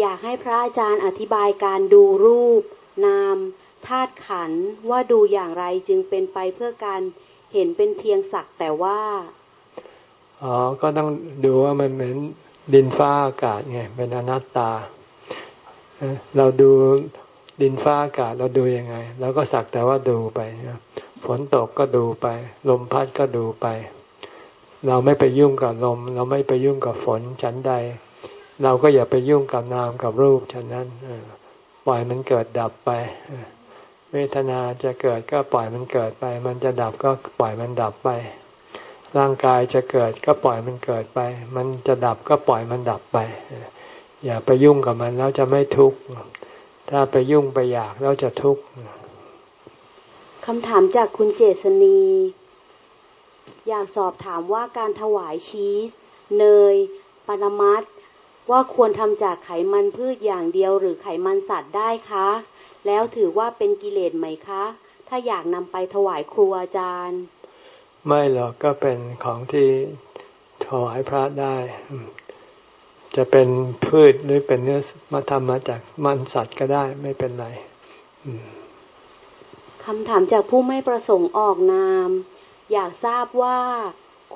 อยากให้พระอาจารย์อธิบายการดูรูป นามธาตุขันว่าดูอย่างไรจึงเป็นไปเพื่อการเห็นเป็นเพียงสักแต่ว่าอ๋อก็ต้องดูว่ามันเหมือน ดินฟ้าอากาศไงเป็นอนัตตา เราดูดินฟ้าอากาศเราดูยังไงเราก็สักแต่ว่าดูไปฝนตกก็ดูไป ลมพัดก็ดูไป เราไม่ไปยุ่งกับลม เราไม่ไปยุ่งกับฝนฉันใด เราก็อย่าไปยุ่งกับนามกับรูปฉะนั้นปล่อยมันเกิดดับไปเวทนาจะเกิดก็ปล่อยมันเกิดไป มันจะดับก็ปล่อยมันดับไป ร่างกายจะเกิดก็ปล่อยมันเกิดไป มันจะดับก็ปล่อยมันดับไป อย่าไปยุ่งกับมันแล้วจะไม่ทุกข์ ถ้าไปยุ่งไปอยากแล้วจะทุกข์คำถามจากคุณเจษณี อยากสอบถามว่าการถวายชีส เนยปรมัตว่าควรทำจากไขมันพืชอย่างเดียวหรือไขมันสัตว์ได้คะ แล้วถือว่าเป็นกิเลสไหมคะ ถ้าอยากนำไปถวายครูอาจารย์ ไม่หรอกก็เป็นของที่ถวายพระได้ จะเป็นพืชหรือเป็นเนื้อมาทำมาจากมันสัตว์ก็ได้ไม่เป็นไรคำถามจากผู้ไม่ประสงค์ออกนาม อยากทราบว่า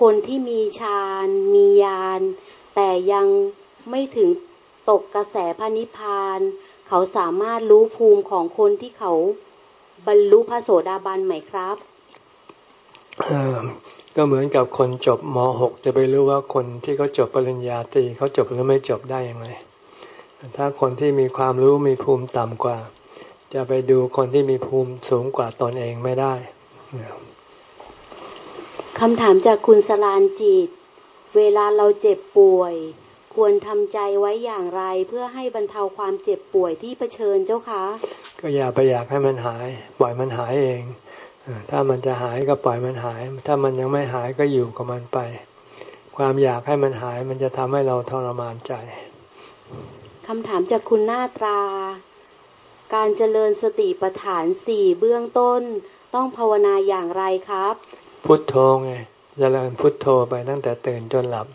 คนที่มีฌานมียานแต่ยังไม่ถึงตกกระแสพระนิพพาน เขาสามารถรู้ภูมิของคนที่เขาบรรลุพระโสดาบันไหมครับ ก็เหมือนกับคนจบม .6 จะไปรู้ว่าคนที่เขาจบปริญญาตรีเขาจบหรือไม่จบได้อย่างไรถ้าคนที่มีความรู้มีภูมิต่ำกว่า จะไปดูคนที่มีภูมิสูงกว่าตนเองไม่ได้คำถามจากคุณสลานจิต เวลาเราเจ็บป่วย ควรทำใจไว้อย่างไรเพื่อให้บรรเทาความเจ็บป่วยที่เผชิญเจ้าคะ ก็อย่าไปอยากให้มันหาย ปล่อยมันหายเอง ถ้ามันจะหายก็ปล่อยมันหาย ถ้ามันยังไม่หายก็อยู่กับมันไป ความอยากให้มันหายมันจะทำให้เราทรมานใจคำถามจากคุณหน้าตรา การเจริญสติปัฏฐานสี่เบื้องต้นต้องภาวนาอย่างไรครับ พุทโธไงเจริญพุทโธไปตั้งแต่ตื่นจนหลับ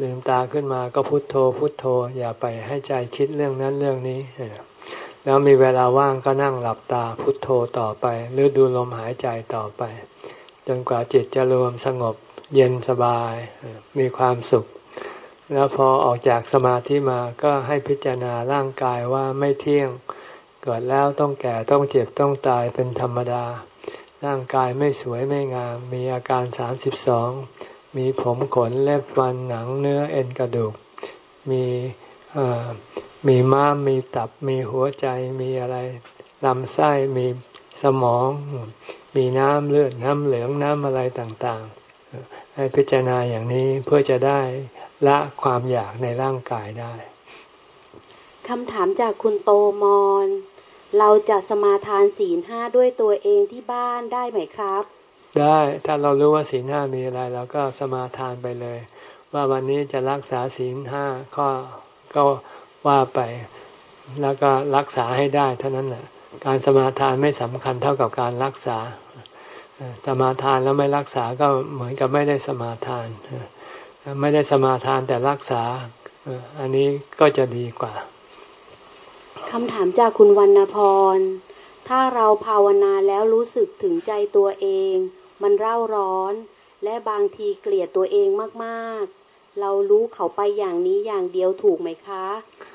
ลืมตาขึ้นมาก็พุโทโธ พุโทโธ อย่าไปให้ใจคิดเรื่องนั้นเรื่องนี้ แล้วมีเวลาว่างก็นั่งหลับตาพุทโธต่อไป หรือดูลมหายใจต่อไป จนกว่าจิตจะรวมสงบเย็นสบาย มีความสุข แล้วพอออกจากสมาธิมาก็ให้พิจารณาร่างกายว่าไม่เที่ยง เกิดแล้วต้องแก่ต้องเจ็บต้องตายเป็นธรรมดา ร่างกายไม่สวยไม่งาม มีอาการสามสิบสองมีผมขนเล็บฟันหนังเนื้อเอ็นกระดูก มี มีม้ามมีตับมีหัวใจมีอะไรลำไส้มีสมอง มีน้ำเลือดน้ำเหลืองน้ำอะไรต่างๆ ให้พิจารณาอย่างนี้เพื่อจะได้ละความอยากในร่างกายได้คำถามจากคุณโตมอนเราจะสมาทานศีลห้าด้วยตัวเองที่บ้านได้ไหมครับ ได้ถ้าเรารู้ว่าศีลห้ามีอะไรเราก็สมาทานไปเลย ว่าวันนี้จะรักษาศีลห้าข้อก็ ว่าไป แล้วก็รักษาให้ได้ เท่านั้นแหละการสมาทานไม่สำคัญเท่ากับการรักษา สมาทานแล้วไม่รักษาก็เหมือนกับไม่ได้สมาทาน ไม่ได้สมาทานแต่รักษา อันนี้ก็จะดีกว่าคำถามจากคุณวรรณพร ถ้าเราภาวนาแล้วรู้สึกถึงใจตัวเอง มันเร่าร้อน และบางทีเกลียดตัวเองมากๆ เรารู้เขาไปอย่างนี้อย่างเดียวถูกไหมคะ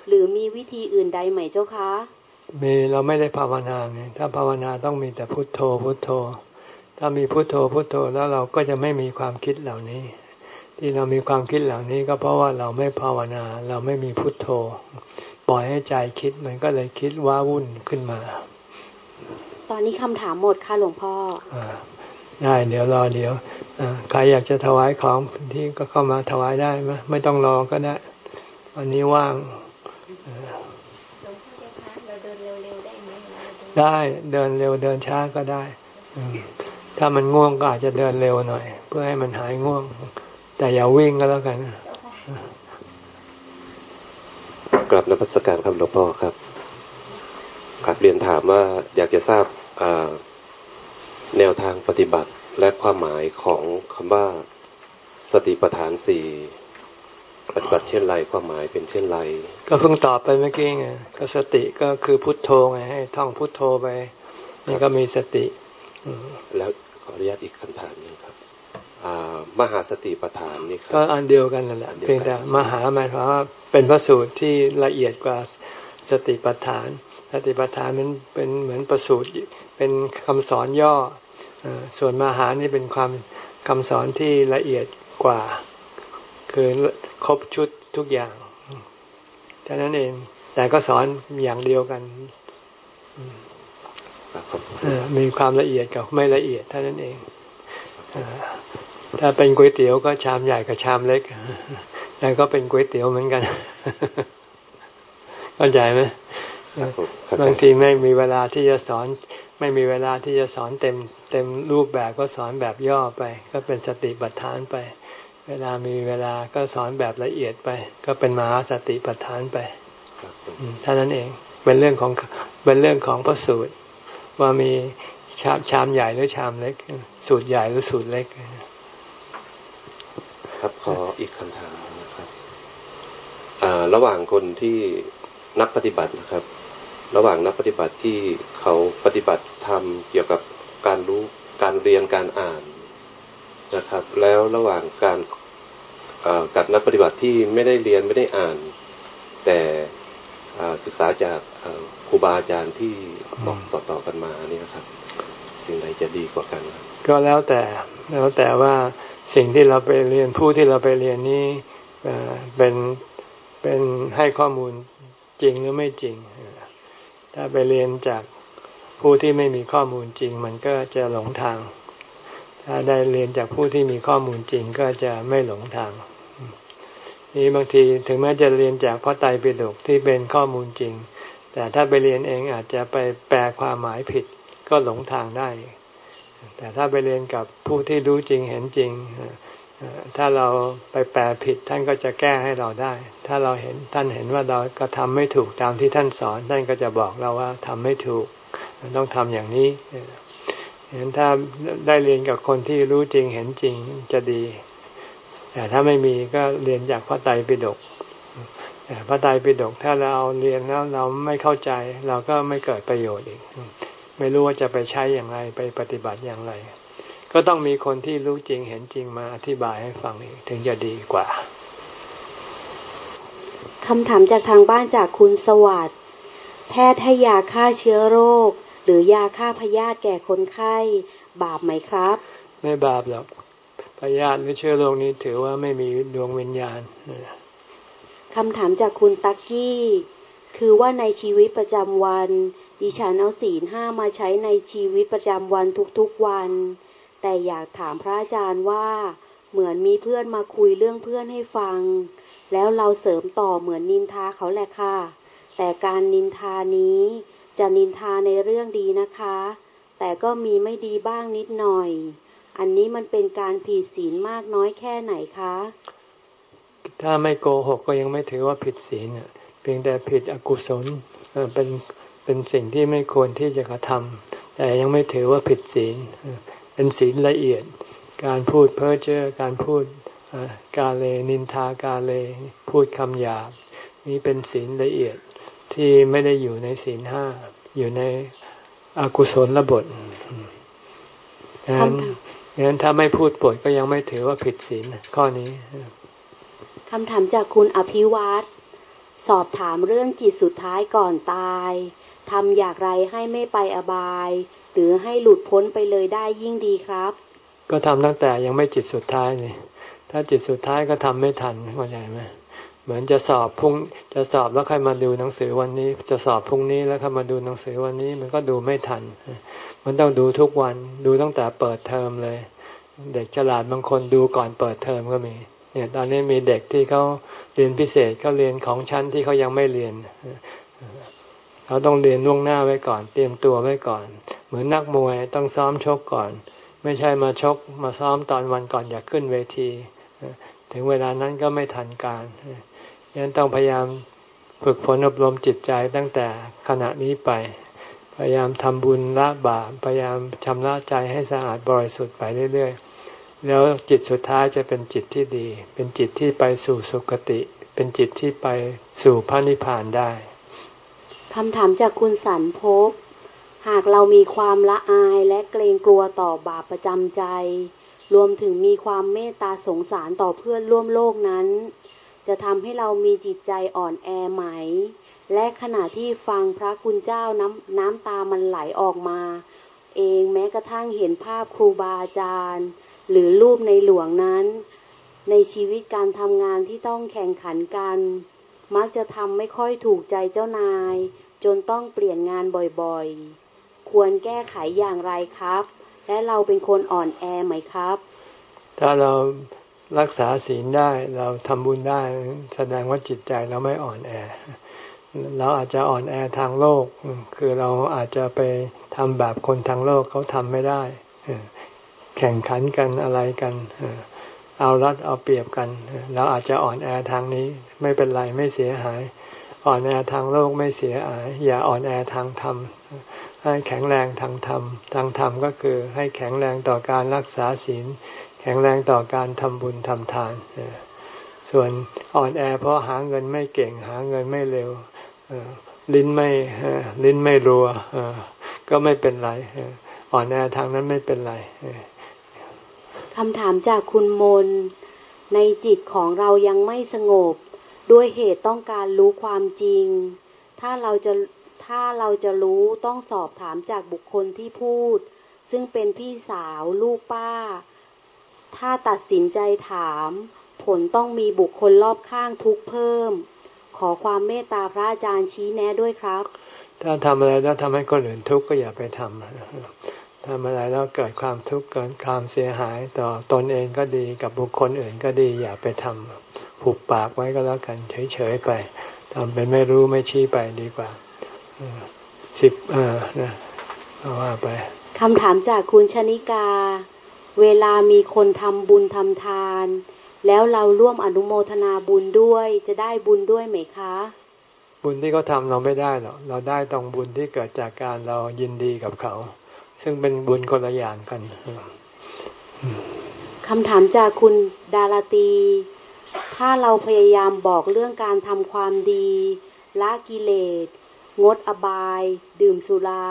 หรือมีวิธีอื่นใดไหมเจ้าคะมีเราไม่ได้ภาวนาไงถ้าภาวนาต้องมีแต่พุทโธพุทโธ ถ้ามีพุทโธพุทโธแล้วเราก็จะไม่มีความคิดเหล่านี้ ที่เรามีความคิดเหล่านี้ก็เพราะว่าเราไม่ภาวนา เราไม่มีพุทโธ ปล่อยให้ใจคิดมันก็เลยคิดว้าวุ่นขึ้นมา ตอนนี้คำถามหมดค่ะหลวงพ่ออ ได้เดี๋ยวรอเดี๋ยวใครอยากจะถวายของที่ก็เข้ามาถวายได้ไหมไม่ต้องรอก็ได้วันนี้ว่างได้เดินเร็วเดินช้าก็ได้ถ้ามันง่วงก็อาจจะเดินเร็วหน่อย เพื่อให้มันหายง่วง แต่อย่าวิ่งก็แล้วกันกลับนพัสการครับหลวงพ่อครับกลับเรียนถามว่าอยากจะทราบ แนวทางปฏิบัติและความหมายของคำว่า สติปัฏฐานสี่ปฏิบัติเช่นไรความหมายเป็นเช่นไร ก็เพิ่งตอบไปเมื่อกี้ไงก็สติก็คือพุทโธไงให้ท่องพุทโธไปนี่ก็มีสติแล้วขออนุญาตอีกคำถามนึงครับมหาสติปัฏฐานนี่ครับก็อันเดียวกันนั่นแหละเพียงแต่มหาหมายความว่าเป็นพระสูตรที่ละเอียดกว่าสติปัฏฐาน สติปัฏฐานมันเป็นเหมือนประสูตร เป็นคำสอนย่อส่วนมหานี่เป็นความคำสอนที่ละเอียดกว่า คือครบชุดทุกอย่างท่านั้นเอง แต่ก็สอนอย่างเดียวกันมีความละเอียดกับไม่ละเอียดเท่านั้นเองถ้าเป็นก๋วยเตี๋ยวก็ชามใหญ่กับชามเล็กแต่ก็เป็นก๋วยเตี๋ยวเหมือนกันเข้าใจไหมบางทีไม่มีเวลาที่จะสอน ไม่มีเวลาที่จะสอนเต็มเต็มรูปแบบก็สอนแบบย่อไป ก็เป็นสติปัฏฐานไป เวลามีเวลาก็สอนแบบละเอียดไป ก็เป็นมหาสติปัฏฐานไปเท่านั้นเองเป็นเรื่องของเป็นเรื่องของพระสูตร ว่ามีชามชามใหญ่หรือชามเล็ก สูตรใหญ่หรือสูตรเล็ก ครับขออีกคำถามนะครับระหว่างคนที่นักปฏิบัตินะครับ ระหว่างนักปฏิบัติที่เขาปฏิบัติทำเกี่ยวกับการรู้การเรียนการอ่านนะครับ แล้วระหว่างการกับนักปฏิบัติที่ไม่ได้เรียนไม่ได้อ่าน แต่ศึกษาจากครูบาอาจารย์ที่บอกต่อๆกันมานี่นะครับ สิ่งไหนจะดีกว่ากัน ก็แล้วแต่แล้วแต่ว่าสิ่งที่เราไปเรียนผู้ที่เราไปเรียนนี้เป็นเป็นให้ข้อมูลจริงหรือไม่จริง ถ้าไปเรียนจากผู้ที่ไม่มีข้อมูลจริง มันก็จะหลงทาง ถ้าได้เรียนจากผู้ที่มีข้อมูลจริงก็จะไม่หลงทาง นี่บางทีถึงแม้จะเรียนจากพระไตรปิฎกที่เป็นข้อมูลจริง แต่ถ้าไปเรียนเองอาจจะไปแปลความหมายผิดก็หลงทางได้ แต่ถ้าไปเรียนกับผู้ที่รู้จริงเห็นจริง ถ้าเราไปแปลผิดท่านก็จะแก้ให้เราได้ ถ้าเราเห็นท่านเห็นว่าเราก็ทำไม่ถูกตามที่ท่านสอน ท่านก็จะบอกเราว่าทำไม่ถูก ต้องทำอย่างนี้เห็นถ้าได้เรียนกับคนที่รู้จริงเห็นจริงจะดี แต่ถ้าไม่มีก็เรียนจากพระไตรปิฎกแต่พระไตรปิฎกถ้าเราเรียนแล้วเราไม่เข้าใจ เราก็ไม่เกิดประโยชน์อีก ไม่รู้ว่าจะไปใช้อย่างไรไปปฏิบัติอย่างไร ก็ต้องมีคนที่รู้จริงเห็นจริงมาอธิบายให้ฟังถึงจะดีกว่าคำถามจากทางบ้านจากคุณสวัสดิ์แพทย์ให้ยาฆ่าเชื้อโรค หรือยาฆ่าพยาธิแก่คนไข้ บาปไหมครับ ไม่บาปหรอกพยาธิหรือเชื้อโรคนี้ถือว่าไม่มีดวงวิญญาณคำถามจากคุณตักกี้ คือว่าในชีวิตประจำวัน ดิฉันเอาศีลห้ามาใช้ในชีวิตประจำวันทุกๆวัน แต่อยากถามพระอาจารย์ว่า เหมือนมีเพื่อนมาคุยเรื่องเพื่อนให้ฟัง แล้วเราเสริมต่อเหมือนนินทาเขาแหละค่ะ แต่การนินทานี้จะนินทาในเรื่องดีนะคะ แต่ก็มีไม่ดีบ้างนิดหน่อย อันนี้มันเป็นการผิดศีลมากน้อยแค่ไหนคะ ถ้าไม่โกหกก็ยังไม่ถือว่าผิดศีลเพียงแต่ผิดอกุศลเป็นเป็นสิ่งที่ไม่ควรที่จะกระทำแต่ยังไม่ถือว่าผิดศีล เป็นศีลละเอียด การพูดเพ้อเจ้อการพูดกาเลนินทากาเลพูดคำหยาบนี้เป็นศีลละเอียดที่ไม่ได้อยู่ในศีลห้าอยู่ในอกุศลระบทดังนั้นงั้นถ้าไม่พูดปดก็ยังไม่ถือว่าผิดศีลข้อนี้คำถามจากคุณอภิวัตสอบถามเรื่องจิตสุดท้ายก่อนตายทำอย่างไรให้ไม่ไปอบาย หรือให้หลุดพ้นไปเลยได้ยิ่งดีครับ ก็ทำตั้งแต่ยังไม่จิตสุดท้ายนี่ถ้าจิตสุดท้ายก็ทำไม่ทันเข้าใจไหมเหมือนจะสอบพุ่งจะสอบแล้วใครมาดูหนังสือวันนี้ จะสอบพรุ่งนี้แล้วใครมาดูหนังสือวันนี้ มันก็ดูไม่ทัน มันต้องดูทุกวันดูตั้งแต่เปิดเทอมเลย เด็กฉลาดบางคนดูก่อนเปิดเทอมก็มี เนี่ย ตอนนี้มีเด็กที่เขาเรียนพิเศษเขาเรียนของชั้นที่เขายังไม่เรียน เขาต้องเรียนล่วงหน้าไว้ก่อน เตรียมตัวไว้ก่อน เหมือนนักมวยต้องซ้อมชกก่อน ไม่ใช่มาชกมาซ้อมตอนวันก่อนอยากขึ้นเวที ถึงเวลานั้นก็ไม่ทันการยันต้องพยายามฝึกฝนอบรมจิตใจตั้งแต่ขณะนี้ไป พยายามทำบุญละบาปพยายามชำระใจให้สะอาดบริสุทธิ์ไปเรื่อยๆ แล้วจิตสุดท้ายจะเป็นจิตที่ดี เป็นจิตที่ไปสู่สุคติ เป็นจิตที่ไปสู่พระนิพพานได้ คำถามจากคุณสันพบ หากเรามีความละอายและเกรงกลัวต่อบาปประจำใจ รวมถึงมีความเมตตาสงสารต่อเพื่อนร่วมโลกนั้น จะทำให้เรามีจิตใจอ่อนแอไหม และขณะที่ฟังพระคุณเจ้าน้ำน้ำตามันไหลออกมา เองแม้กระทั่งเห็นภาพครูบาอาจารย์ หรือรูปในหลวงนั้น ในชีวิตการทำงานที่ต้องแข่งขันกัน มักจะทำไม่ค่อยถูกใจเจ้านาย จนต้องเปลี่ยนงานบ่อยๆ ควรแก้ไขอย่างไรครับ และเราเป็นคนอ่อนแอไหมครับ ถ้าเรารักษาศีลได้เราทำบุญได้ แสดงว่าจิตใจเราไม่อ่อนแอ เราอาจจะอ่อนแอทางโลก คือเราอาจจะไปทำแบบคนทางโลกเขาทำไม่ได้ แข่งขันกันอะไรกัน เอารัดเอาเปรียบกัน เราอาจจะอ่อนแอทางนี้ ไม่เป็นไรไม่เสียหาย อ่อนแอทางโลกไม่เสียหาย อย่าอ่อนแอทางธรรมให้แข็งแรงทางธรรม ทางธรรมก็คือให้แข็งแรงต่อการรักษาศีล แข็งแรงต่อการทำบุญทำทาน ส่วนอ่อนแอเพราะหาเงินไม่เก่ง หาเงินไม่เร็ว ลิ้นไม่ลิ้นไม่รัวก็ไม่เป็นไร อ่อนแอทางนั้นไม่เป็นไร คำถามจากคุณมน ในจิตของเรายังไม่สงบ ด้วยเหตุต้องการรู้ความจริง ถ้าเราจะถ้าเราจะรู้ต้องสอบถามจากบุคคลที่พูด ซึ่งเป็นพี่สาวลูกป้า ถ้าตัดสินใจถาม ผลต้องมีบุคคลรอบข้างทุกเพิ่ม ขอความเมตตาพระอาจารย์ชี้แนะด้วยครับ ถ้าทำอะไรแล้วทำให้คนอื่นทุกข์ก็อย่าไปทำ ทำอะไรแล้วเกิดความทุกข์เกิดความเสียหาย ต่อตนเองก็ดีกับบุคคลอื่นก็ดีอย่าไปทำผูกปากไว้ก็แล้วกันเฉยๆไปทำเป็นไม่รู้ไม่ชี้ไปดีกว่าสิบเออนะเอาว่าไปคำถามจากคุณชนิกา เวลามีคนทำบุญทำทาน แล้วเราร่วมอนุโมทนาบุญด้วยจะได้บุญด้วยไหมคะ บุญที่เขาทาเราไม่ได้หรอกเราได้ตรงบุญที่เกิดจากการเรายินดีกับเขา ซึ่งเป็นบุญคนละอย่างกันคำถามจากคุณดาราตี ถ้าเราพยายามบอกเรื่องการทำความดีละกิเลส งดอบาย ดื่มสุรา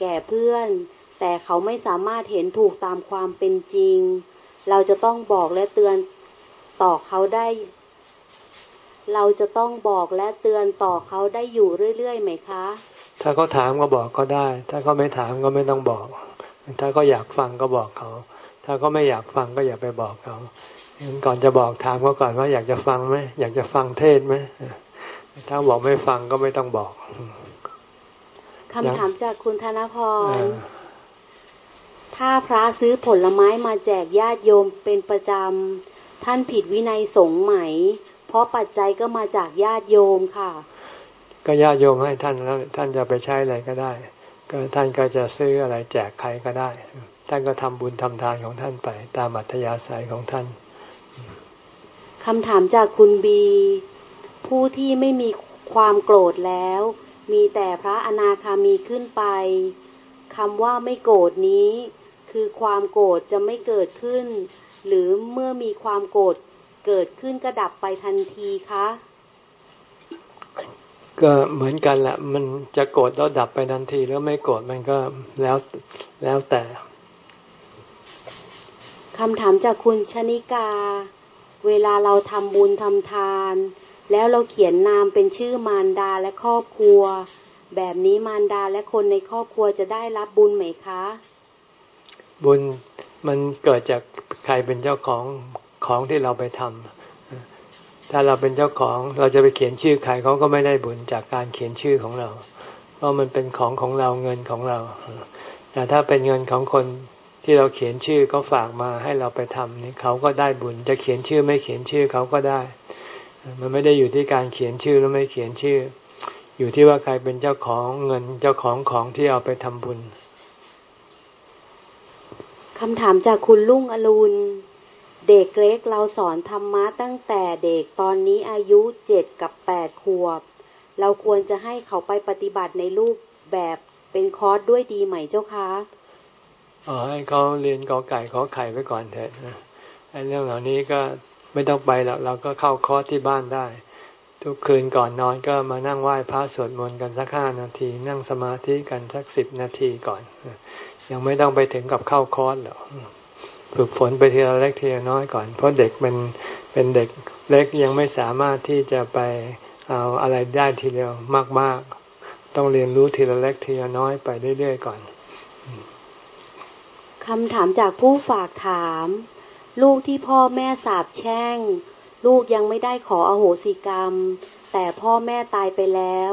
แก่เพื่อน แต่เขาไม่สามารถเห็นถูกตามความเป็นจริง เราจะต้องบอกและเตือนต่อเขาได้ เราจะต้องบอกและเตือนต่อเขาได้อยู่เรื่อยๆไหมคะ ถ้าเขาถามก็บอกก็ได้ ถ้าเขาไม่ถามก็ไม่ต้องบอก ถ้าเขาอยากฟังก็บอกเขา ถ้าเขาไม่อยากฟังก็อย่าไปบอกเขาก่อนจะบอกถามเขาก่อนว่าอยากจะฟังไหมอยากจะฟังเทศไหมถ้าบอกไม่ฟังก็ไม่ต้องบอกคำถามจากคุณธนพร ถ้าพระซื้อผลไม้มาแจกญาติโยมเป็นประจำ ท่านผิดวินัยสงฆ์ไหม เพราะปัจจัยก็มาจากญาติโยมค่ะ ก็ญาติโยมให้ท่านแล้วท่านจะไปใช้อะไรก็ได้ ก็ท่านก็จะซื้ออะไรแจกใครก็ได้ ท่านก็ทำบุญทำทานของท่านไป ตามอัธยาศัยของท่านคำถามจากคุณบี ผู้ที่ไม่มีความโกรธแล้ว มีแต่พระอนาคามีขึ้นไปคำว่าไม่โกรธนี้ คือความโกรธจะไม่เกิดขึ้น หรือเมื่อมีความโกรธ เกิดขึ้นก็ดับไปทันทีคะก็เหมือนกันแหละ มันจะโกรธแล้วดับไปทันที แล้วไม่โกรธมันก็แล้วแล้วแต่คำถามจากคุณชนิกา เวลาเราทำบุญทำทาน แล้วเราเขียนนามเป็นชื่อมารดาและครอบครัว แบบนี้มารดาและคนในครอบครัวจะได้รับบุญไหมคะ บุญมันเกิดจากใครเป็นเจ้าของ ของที่เราไปทำถ้าเราเป็นเจ้าของเราจะไปเขียนชื่อใครเขาก็ไม่ได้บุญจากการเขียนชื่อของเรา เพราะมันเป็นของของเราเงินของเรา แต่ถ้าเป็นเงินของคนที่เราเขียนชื่อเขาฝากมาให้เราไปทำนี่เขาก็ได้บุญ จะเขียนชื่อไม่เขียนชื่อเขาก็ได้ มันไม่ได้อยู่ที่การเขียนชื่อหรือไม่เขียนชื่อ อยู่ที่ว่าใครเป็นเจ้าของเงินเจ้าของของที่เอาไปทำบุญคำถามจากคุณลุงอรุณ เด็กเล็กเราสอนธรรมะตั้งแต่เด็กตอนนี้อายุเจ็ดกับแปดขวบ เราควรจะให้เขาไปปฏิบัติในรูปแบบเป็นคอร์สด้วยดีไหมเจ้าคะอ๋อให้เขาเรียนกอไก่ขอไข่ไว้ก่อนเถอะไอ้เรื่องเหล่านี้ก็ไม่ต้องไปแล้วเราก็เข้าคอร์สที่บ้านได้ ทุกคืนก่อนนอนก็มานั่งไหว้พระสวดมนต์กันสักห้านาที นั่งสมาธิกันสักสิบนาทีก่อน ยังไม่ต้องไปถึงกับเข้าคอร์สหรอก ฝึกฝนไปทีละเล็กทีละน้อยก่อน เพราะเด็กเป็นเป็นเด็กเล็กยังไม่สามารถที่จะไปเอาอะไรได้ทีเดียวมาก ๆ ต้องเรียนรู้ทีละเล็กทีละน้อยไปเรื่อยๆก่อนคำถามจากผู้ฝากถาม ลูกที่พ่อแม่สาบแช่ง ลูกยังไม่ได้ขออโหสิกรรม แต่พ่อแม่ตายไปแล้ว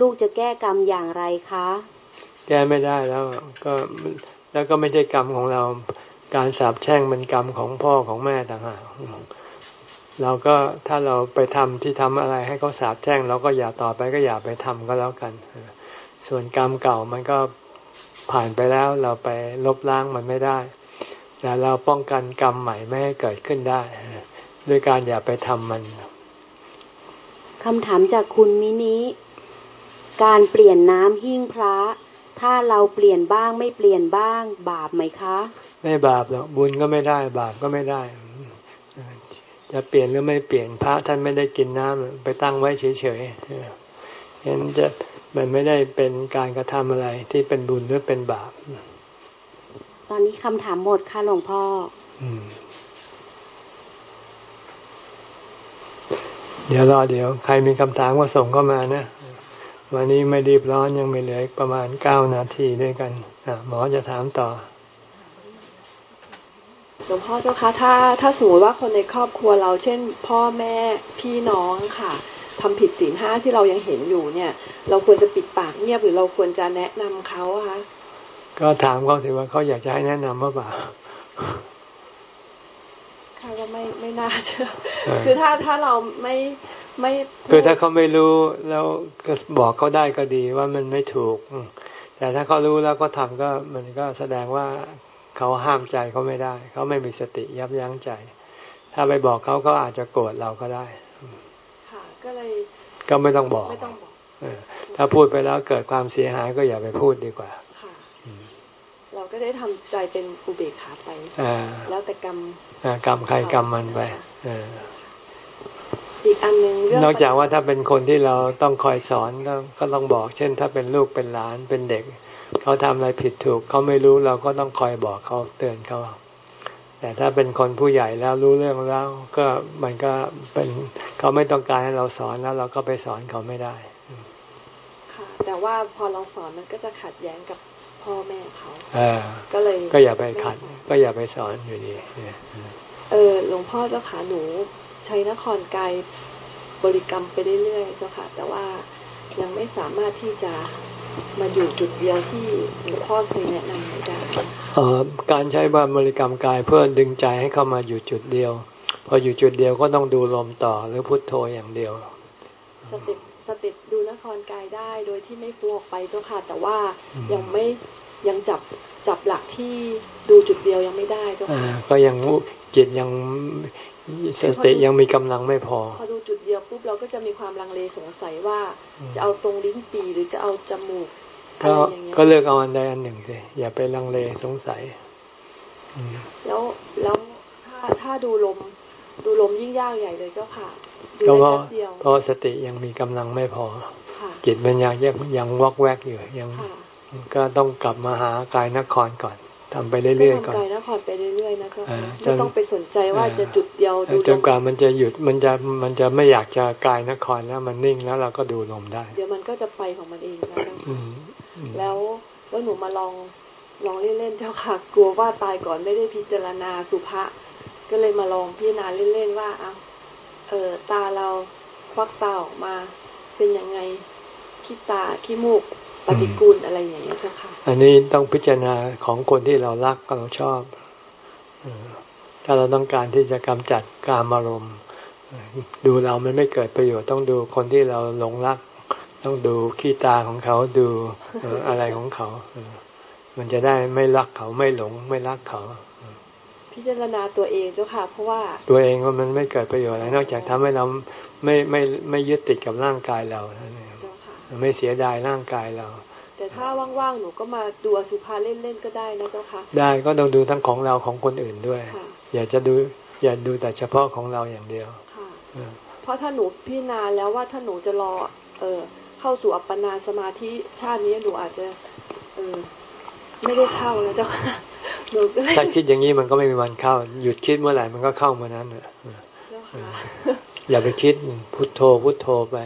ลูกจะแก้กรรมอย่างไรคะ แก้ไม่ได้แล้วก็แล้วก็ไม่ใช่กรรมของเรา การสาบแช่งมันกรรมของพ่อของแม่ต่างหากเราก็ถ้าเราไปทำที่ทำอะไรให้เขาสาบแช่งเราก็อย่าต่อไปก็อย่าไปทำก็แล้วกัน ส่วนกรรมเก่ามันก็ผ่านไปแล้วเราไปลบล้างมันไม่ได้แต่เราป้องกันกรรมใหม่ไม่ให้เกิดขึ้นได้ด้วยการอย่าไปทำมันคำถามจากคุณมินิการเปลี่ยนน้ำหิ้งพระ ถ้าเราเปลี่ยนบ้างไม่เปลี่ยนบ้างบาปไหมคะ ไม่บาปหรอกบุญก็ไม่ได้ บาปก็ไม่ได้ จะเปลี่ยนหรือไม่เปลี่ยนพระท่านไม่ได้กินน้ำไปตั้งไว้เฉยๆเห็นจะมันไม่ได้เป็นการกระทำอะไรที่เป็นบุญหรือเป็นบาป ตอนนี้คำถามหมดค่ะหลวงพ่อเดี๋ยวรอเดี๋ยว ใครมีคำถามก็ส่งเข้ามานะ วันนี้ไม่รีบร้อนยังไม่เหลือประมาณเก้านาทีด้วยกันหมอจะถามต่อ หลวงพ่อเจ้าคะถ้าถ้าสมมติว่าคนในครอบครัวเรา เช่น พ่อแม่พี่น้องค่ะทำผิดศีลห้าที่เรายังเห็นอยู่เนี่ย เราควรจะปิดปากเงียบหรือเราควรจะแนะนำเขาอะคะก็ถามเขาถือว่าเขาอยากจะให้แนะนำหรือเปล่าค่ะก็ไม่ไม่น่าเชื่อ คือถ้าถ้าเราไม่ไม่ คือถ้าเขาไม่รู้แล้วก็บอกเขาได้ก็ดีว่ามันไม่ถูก แต่ถ้าเขารู้แล้วก็ทำก็มันก็แสดงว่า เขาห้ามใจเขาไม่ได้ เขาไม่มีสติยับยั้งใจ ถ้าไปบอกเขาเขาอาจจะโกรธเราก็ได้ก็เลย ก็ไม่ต้องบอกไม่ต้องบอกถ้าพูดไปแล้วเกิดความเสียหายก็อย่าไปพูดดีกว่า ค่ะ เราก็ได้ทำใจเป็นอุเบกขาไปแล้วแต่กรรมกรรมใครกรรมมันไปอีกอันหนึ่งนอกจากว่าถ้าเป็นคนที่เราต้องคอยสอนก็ก็ต้องบอก เช่น ถ้าเป็นลูกเป็นหลานเป็นเด็ก เขาทำอะไรผิดถูกเขาไม่รู้เราก็ต้องคอยบอกเขาเตือนเขาแต่ถ้าเป็นคนผู้ใหญ่แล้วรู้เรื่องแล้วก็มันก็เป็นเขาไม่ต้องการให้เราสอนแล้วเราก็ไปสอนเขาไม่ได้ค่ะแต่ว่าพอเราสอนมันก็จะขัดแย้งกับพ่อแม่เขาก็เลยก็อย่าไปขัด ก็อย่าไปสอนอยู่ดีเออหลวงพ่อเจ้าขาหนูใช้นครกายบริกรรมไปเรื่อยๆเจ้าค่ะ แต่ว่ายังไม่สามารถที่จะ มาอยู่จุดเดียวที่หลวงพ่อเคยแนะนำได้การใช้บาบริกรรมกายเพื่อดึงใจให้เข้ามาอยู่จุดเดียว พออยู่จุดเดียวก็ต้องดูลมต่อหรือพุทโธอย่างเดียว สติสติดูนครกายได้โดยที่ไม่ฟุ้งออกไปเจ้าค่ะแต่ว่ายังไม่ยังจับจับหลักที่ดูจุดเดียวยังไม่ได้เจ้าค่ะก็ยังจิตยังสติยังมีกำลังไม่พอพอดูจุดเดียว ปุ๊บเราก็จะมีความลังเลสงสัยว่า จะเอาตรงลิ้นปีหรือจะเอาจมูกก็ก็เลือกเอาอันใดอันหนึ่งสิอย่าไปลังเลสงสัยแล้วแล้วถ้าถ้าดูลมดูลมยิ่งยากใหญ่เลยเจ้าค่ะดูได้แป๊บเดียวเพราะสติยังมีกำลังไม่พอจิตมันยังยังวอกแวกอยู่ยังก็ต้องกลับมาหากายนครก่อน ทำไปเรื่อยๆก่อนกายนครไปเรื่อยๆนะเจ้าค่ะไม่ต้องไปสนใจว่าจะจุดเดียวดูจนกว่ามันจะหยุดมันจะมันจะไม่อยากจะกายนครแล้วมันนิ่งแล้วเราก็ดูลมได้ เดี๋ยวมันก็จะไปของมันเองนะแล้วแล้วหนูมาลองลองเล่นๆเจ้าค่ะ กลัวว่าตายก่อนไม่ได้พิจารณาสุภะก็เลยมาลองพิจารณาเล่นๆว่าเอาเออตาเราควักตาออกมา เป็นยังไงขี้ตาขี้มูก ปฏิกูลอะไรอย่างเงี้ยเจ้าค่ะ อันนี้ต้องพิจารณาของคนที่เรารักเราชอบถ้าเราต้องการที่จะกำจัดการอารมณ์ดูเรามันไม่เกิดประโยชน์ต้องดูคนที่เราหลงรัก ต้องดูขี้ตาของเขาดูอะไรของเขา มันจะได้ไม่รักเขาไม่หลงไม่รักเขา พิจารณาตัวเองเจ้าค่ะ เพราะว่า ตัวเองว่ามันไม่เกิดประโยชน์อะไรนอกจากทำให้เราไม่ไม่ไม่ยึดติดกับร่างกายเรา ไม่เสียดายร่างกายเรา แต่ถ้าว่างๆหนูก็มาดูอสุภาเล่นๆก็ได้นะเจ้าค่ะได้ก็ต้องดูทั้งของเราของคนอื่นด้วย อย่าจะดูอย่าดูแต่เฉพาะของเราอย่างเดียวค่ะเพราะถ้าหนูพิจารณาแล้วว่าถ้าหนูจะรอเออเข้าสู่อัปปนาสมาธิชาตินี้หนูอาจจะเออไม่ได้เข้านะเจ้าค่ะหนูก็ถ้าคิดอย่างนี้มันก็ไม่มีวันเข้า หยุดคิดเมื่อไหร่มันก็เข้าเมื่อนั้นเนอย่าไปคิดพุทโธพุทโธไป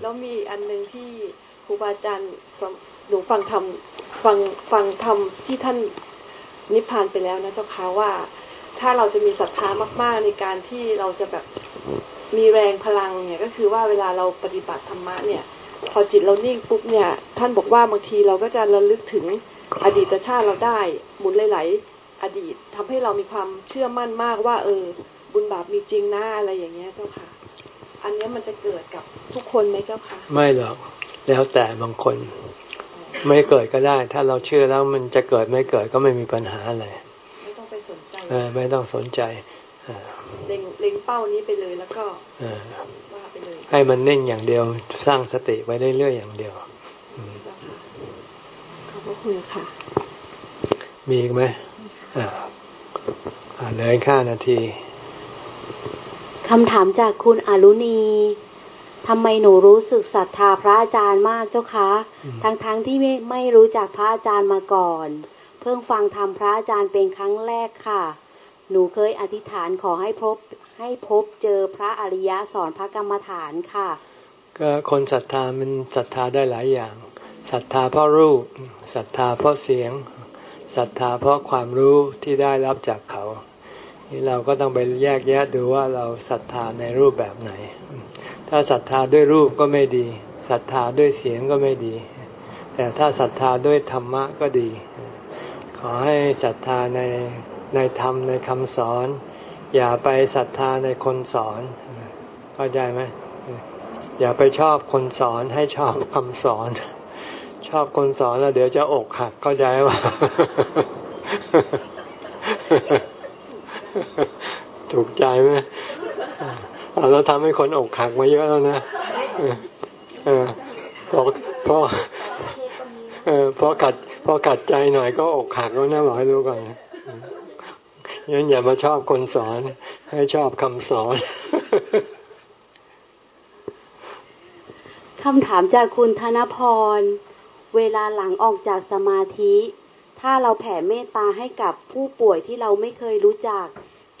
แล้วมีอันหนึ่งที่ครูบาอาจารย์หนูฟังธรรมฟังฟังธรรมที่ท่านนิพพานไปแล้วนะเจ้าค่ะว่า ถ้าเราจะมีศรัทธามาก ๆ ในการที่เราจะแบบมีแรงพลังเนี่ยก็คือว่าเวลาเราปฏิบัติธรรมะเนี่ย พอจิตเรานิ่งปุ๊บเนี่ย ท่านบอกว่าบางทีเราก็จะระลึกถึงอดีตชาติเราได้หมุนหลาย ๆ อดีตทำให้เรามีความเชื่อมั่นมากว่า เออ บุญบาปมีจริงนะอะไรอย่างเงี้ยเจ้าค่ะ อันนี้มันจะเกิดกับทุกคนไหมเจ้าค่ะไม่หรอกแล้วแต่บางคน ไม่เกิดก็ได้ ถ้าเราเชื่อแล้วมันจะเกิดไม่เกิดก็ไม่มีปัญหาอะไรไม่ต้องไปสนใจเออไม่ต้องสนใจเออเล็งเล็งเป้านี้ไปเลยแล้วก็เออว่าไปเลยให้มันนิ่งอย่างเดียวสร้างสติไว้เรื่อยๆอย่างเดียวเจ้าค่ะขอบพระคุณค่ะ มีอีกไหมอ่าอ่าเหลยค่านาที คำถามจากคุณอรุณีทำไมหนูรู้สึกศรัทธาพระอาจารย์มากเจ้าคะอืมทั้งๆทที่ไม่ไม่รู้จักพระอาจารย์มาก่อน เพิ่งฟังธรรมพระอาจารย์เป็นครั้งแรกค่ะ หนูเคยอธิษฐานขอให้พบให้พบเจอพระอริยะสอนพระกรรมฐานค่ะ ก็คนศรัทธามันศรัทธาได้หลายอย่างศรัทธาเพราะรูปศรัทธาเพราะเสียงศรัทธาเพราะความรู้ที่ได้รับจากเขา นี่เราก็ต้องไปแยกแยะดูว่าเราศรัทธาในรูปแบบไหน ถ้าศรัทธาด้วยรูปก็ไม่ดีศรัทธาด้วยเสียงก็ไม่ดี แต่ถ้าศรัทธาด้วยธรรมะก็ดี ขอให้ศรัทธาในในธรรมในคำสอน อย่าไปศรัทธาในคนสอน เข้าใจไหมอย่าไปชอบคนสอนให้ชอบคำสอน ชอบคนสอนแล้วเดี๋ยวจะอกหักเข้าใจว่า ถูกใจไหมเราทำให้คนอกหักมาเยอะแล้วนะเออพอพอเออพอกัดพอกัดใจหน่อยก็อกหักแล้วนะบอกให้รู้ก่อนงั้นอย่ามาชอบคนสอน ให้ชอบคำสอนคำถามจากคุณธนพร เวลาหลังออกจากสมาธิ ถ้าเราแผ่เมตตาให้กับผู้ป่วยที่เราไม่เคยรู้จัก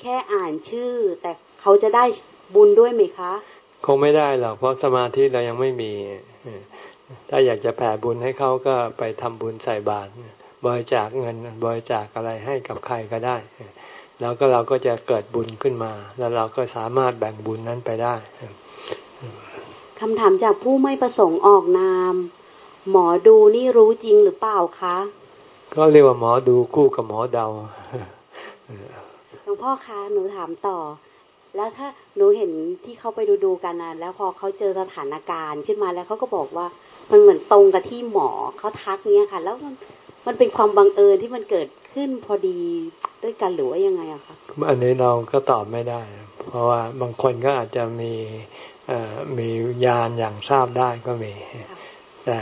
แค่อ่านชื่อ แต่เขาจะได้บุญด้วยไหมคะ คงไม่ได้หรอกเพราะสมาธิเรายังไม่มี ถ้าอยากจะแผ่บุญให้เขาก็ไปทำบุญใส่บาตรบริจาคเงินบริจาคอะไรให้กับใครก็ได้ แล้วก็เราก็จะเกิดบุญขึ้นมา แล้วเราก็สามารถแบ่งบุญนั้นไปได้คำถามจากผู้ไม่ประสงค์ออกนาม หมอดูนี่รู้จริงหรือเปล่าคะ ก็เรียกว่าหมอดูคู่กับหมอเดาหลวงพ่อคะหนูถามต่อ แล้วถ้าหนูเห็นที่เขาไปดูดูๆกันนะแล้วพอเขาเจอสถานการณ์ขึ้นมาแล้วเขาก็บอกว่ามันเหมือนตรงกับที่หมอเขาทักเนี่ยค่ะ แล้วมันมันเป็นความบังเอิญที่มันเกิดขึ้นพอดีด้วยกันหรือว่ายังไงอะคะอันนี้เราก็ตอบไม่ได้ เพราะว่าบางคนก็อาจจะมีเอ่อมียานอย่างทราบได้ก็มี แต่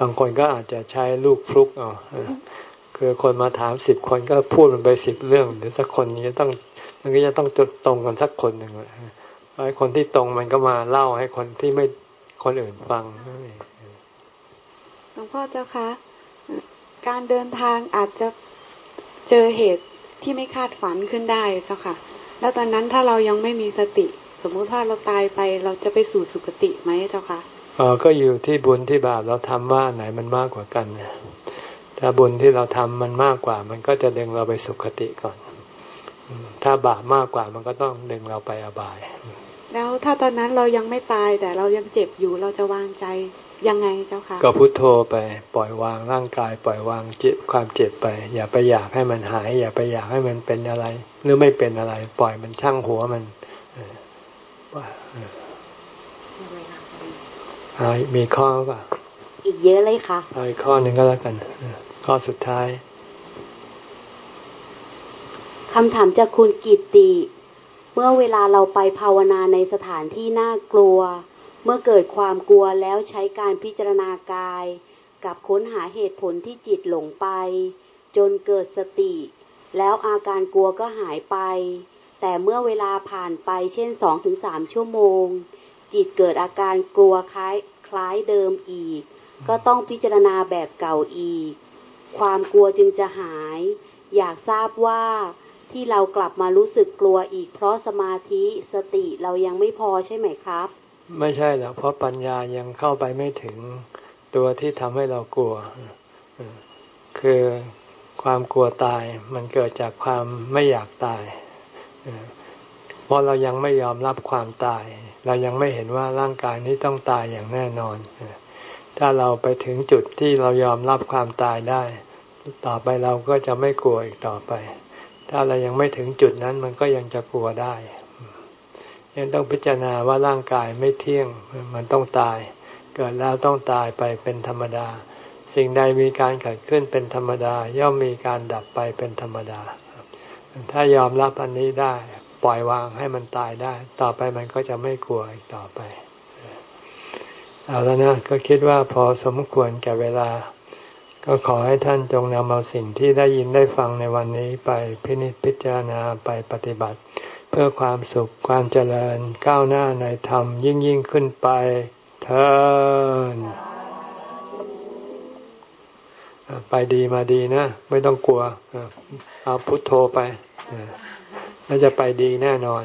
บางคนก็อาจจะใช้ลูกฟลุกเอาเออ คือคนมาถามสิบคนก็พูดมันไปสิบเรื่องเดี๋ยวสักคนนี้ต้อง มันก็จะต้องตรงกันสักคนหนึ่งเลยไอ้คนที่ตรงมันก็มาเล่าให้คนที่ไม่คนอื่นฟังนั่นเองหลวงพ่อเจ้าคะการเดินทางอาจจะเจอเหตุที่ไม่คาดฝันขึ้นได้เจ้าค่ะ แล้วตอนนั้นถ้าเรายังไม่มีสติ สมมุติว่าเราตายไปเราจะไปสู่สุคติไหมเจ้าค่ะเออก็อยู่ที่บุญที่บาปเราทำว่าอันไหนมันมากกว่ากันนะ ถ้าบุญที่เราทำมันมากกว่า มันก็จะดึงเราไปสุคติก่อนอืมถ้าบาปมากกว่ามันก็ต้องดึงเราไปอบาย แล้วถ้าตอนนั้นเรายังไม่ตายแต่เรายังเจ็บอยู่เราจะวางใจยังไงเจ้าค่ะก็พุโทโธไปปล่อยวางร่างกาย ปล่อยวางเจ็บความเจ็บไป อย่าไปอยากให้มันหาย อย่าไปอยากให้มันเป็นอะไร หรือไม่เป็นอะไร ปล่อยมันช่างหัวมันเออว่าเออเอามีข้อป่ะอีกเยอะเลยค่ะเอาอีกข้อหนึ่งก็แล้วกันเออ ข้อสุดท้ายคำถามจากคุณกิติ เมื่อเวลาเราไปภาวนาในสถานที่น่ากลัว เมื่อเกิดความกลัวแล้วใช้การพิจารณากาย กับค้นหาเหตุผลที่จิตหลงไป จนเกิดสติ แล้วอาการกลัวก็หายไป แต่เมื่อเวลาผ่านไปเช่น 2-3 ชั่วโมง จิตเกิดอาการกลัวคล้ายคล้ายเดิมอีก ก็ต้องพิจารณาแบบเก่าอีก ความกลัวจึงจะหาย อยากทราบว่าที่เรากลับมารู้สึกกลัวอีกเพราะสมาธิสติเรายังไม่พอใช่ไหมครับ ไม่ใช่หรอกเพราะปัญญายังเข้าไปไม่ถึงตัวที่ทำให้เรากลัว คือความกลัวตายมันเกิดจากความไม่อยากตายเพราะเรายังไม่ยอมรับความตาย เรายังไม่เห็นว่าร่างกายนี้ต้องตายอย่างแน่นอน ถ้าเราไปถึงจุดที่เรายอมรับความตายได้ ต่อไปเราก็จะไม่กลัวอีกต่อไป ถ้าเรายังไม่ถึงจุดนั้นมันก็ยังจะกลัวได้ยังต้องพิจารณาว่าร่างกายไม่เที่ยงมันต้องตาย เกิดแล้วต้องตายไปเป็นธรรมดา สิ่งใดมีการเกิดขึ้นเป็นธรรมดา ย่อมมีการดับไปเป็นธรรมดา ถ้ายอมรับอันนี้ได้ ปล่อยวางให้มันตายได้ ต่อไปมันก็จะไม่กลัวอีกต่อไป เอาแล้วนะก็คิดว่าพอสมควรแก่เวลา ก็ขอให้ท่านจงนำเอาสิ่งที่ได้ยินได้ฟังในวันนี้ไปพินิจพิจารณาไปปฏิบัติ เพื่อความสุขความเจริญก้าวหน้าในธรรมยิ่งยิ่งขึ้นไปเถินไปดีมาดีนะ ไม่ต้องกลัว เอาพุทโธไปแล้วจะไปดีแน่นอน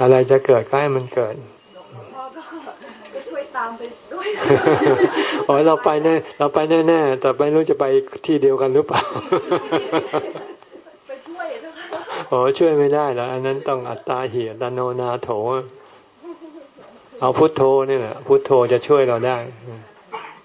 อะไรจะเกิดก็ให้มันเกิด ตามไปด้วยอ๋อเราไปแน่เราไปแน่ๆแต่ไม่รู้จะไปที่เดียวกันหรือเปล่าโอ้ช่วยไม่ได้แล้วอันนั้นต้องอัตตาเหียตโนนาโถเอาพุทโธนี่แหละพุทโธจะช่วยเราได้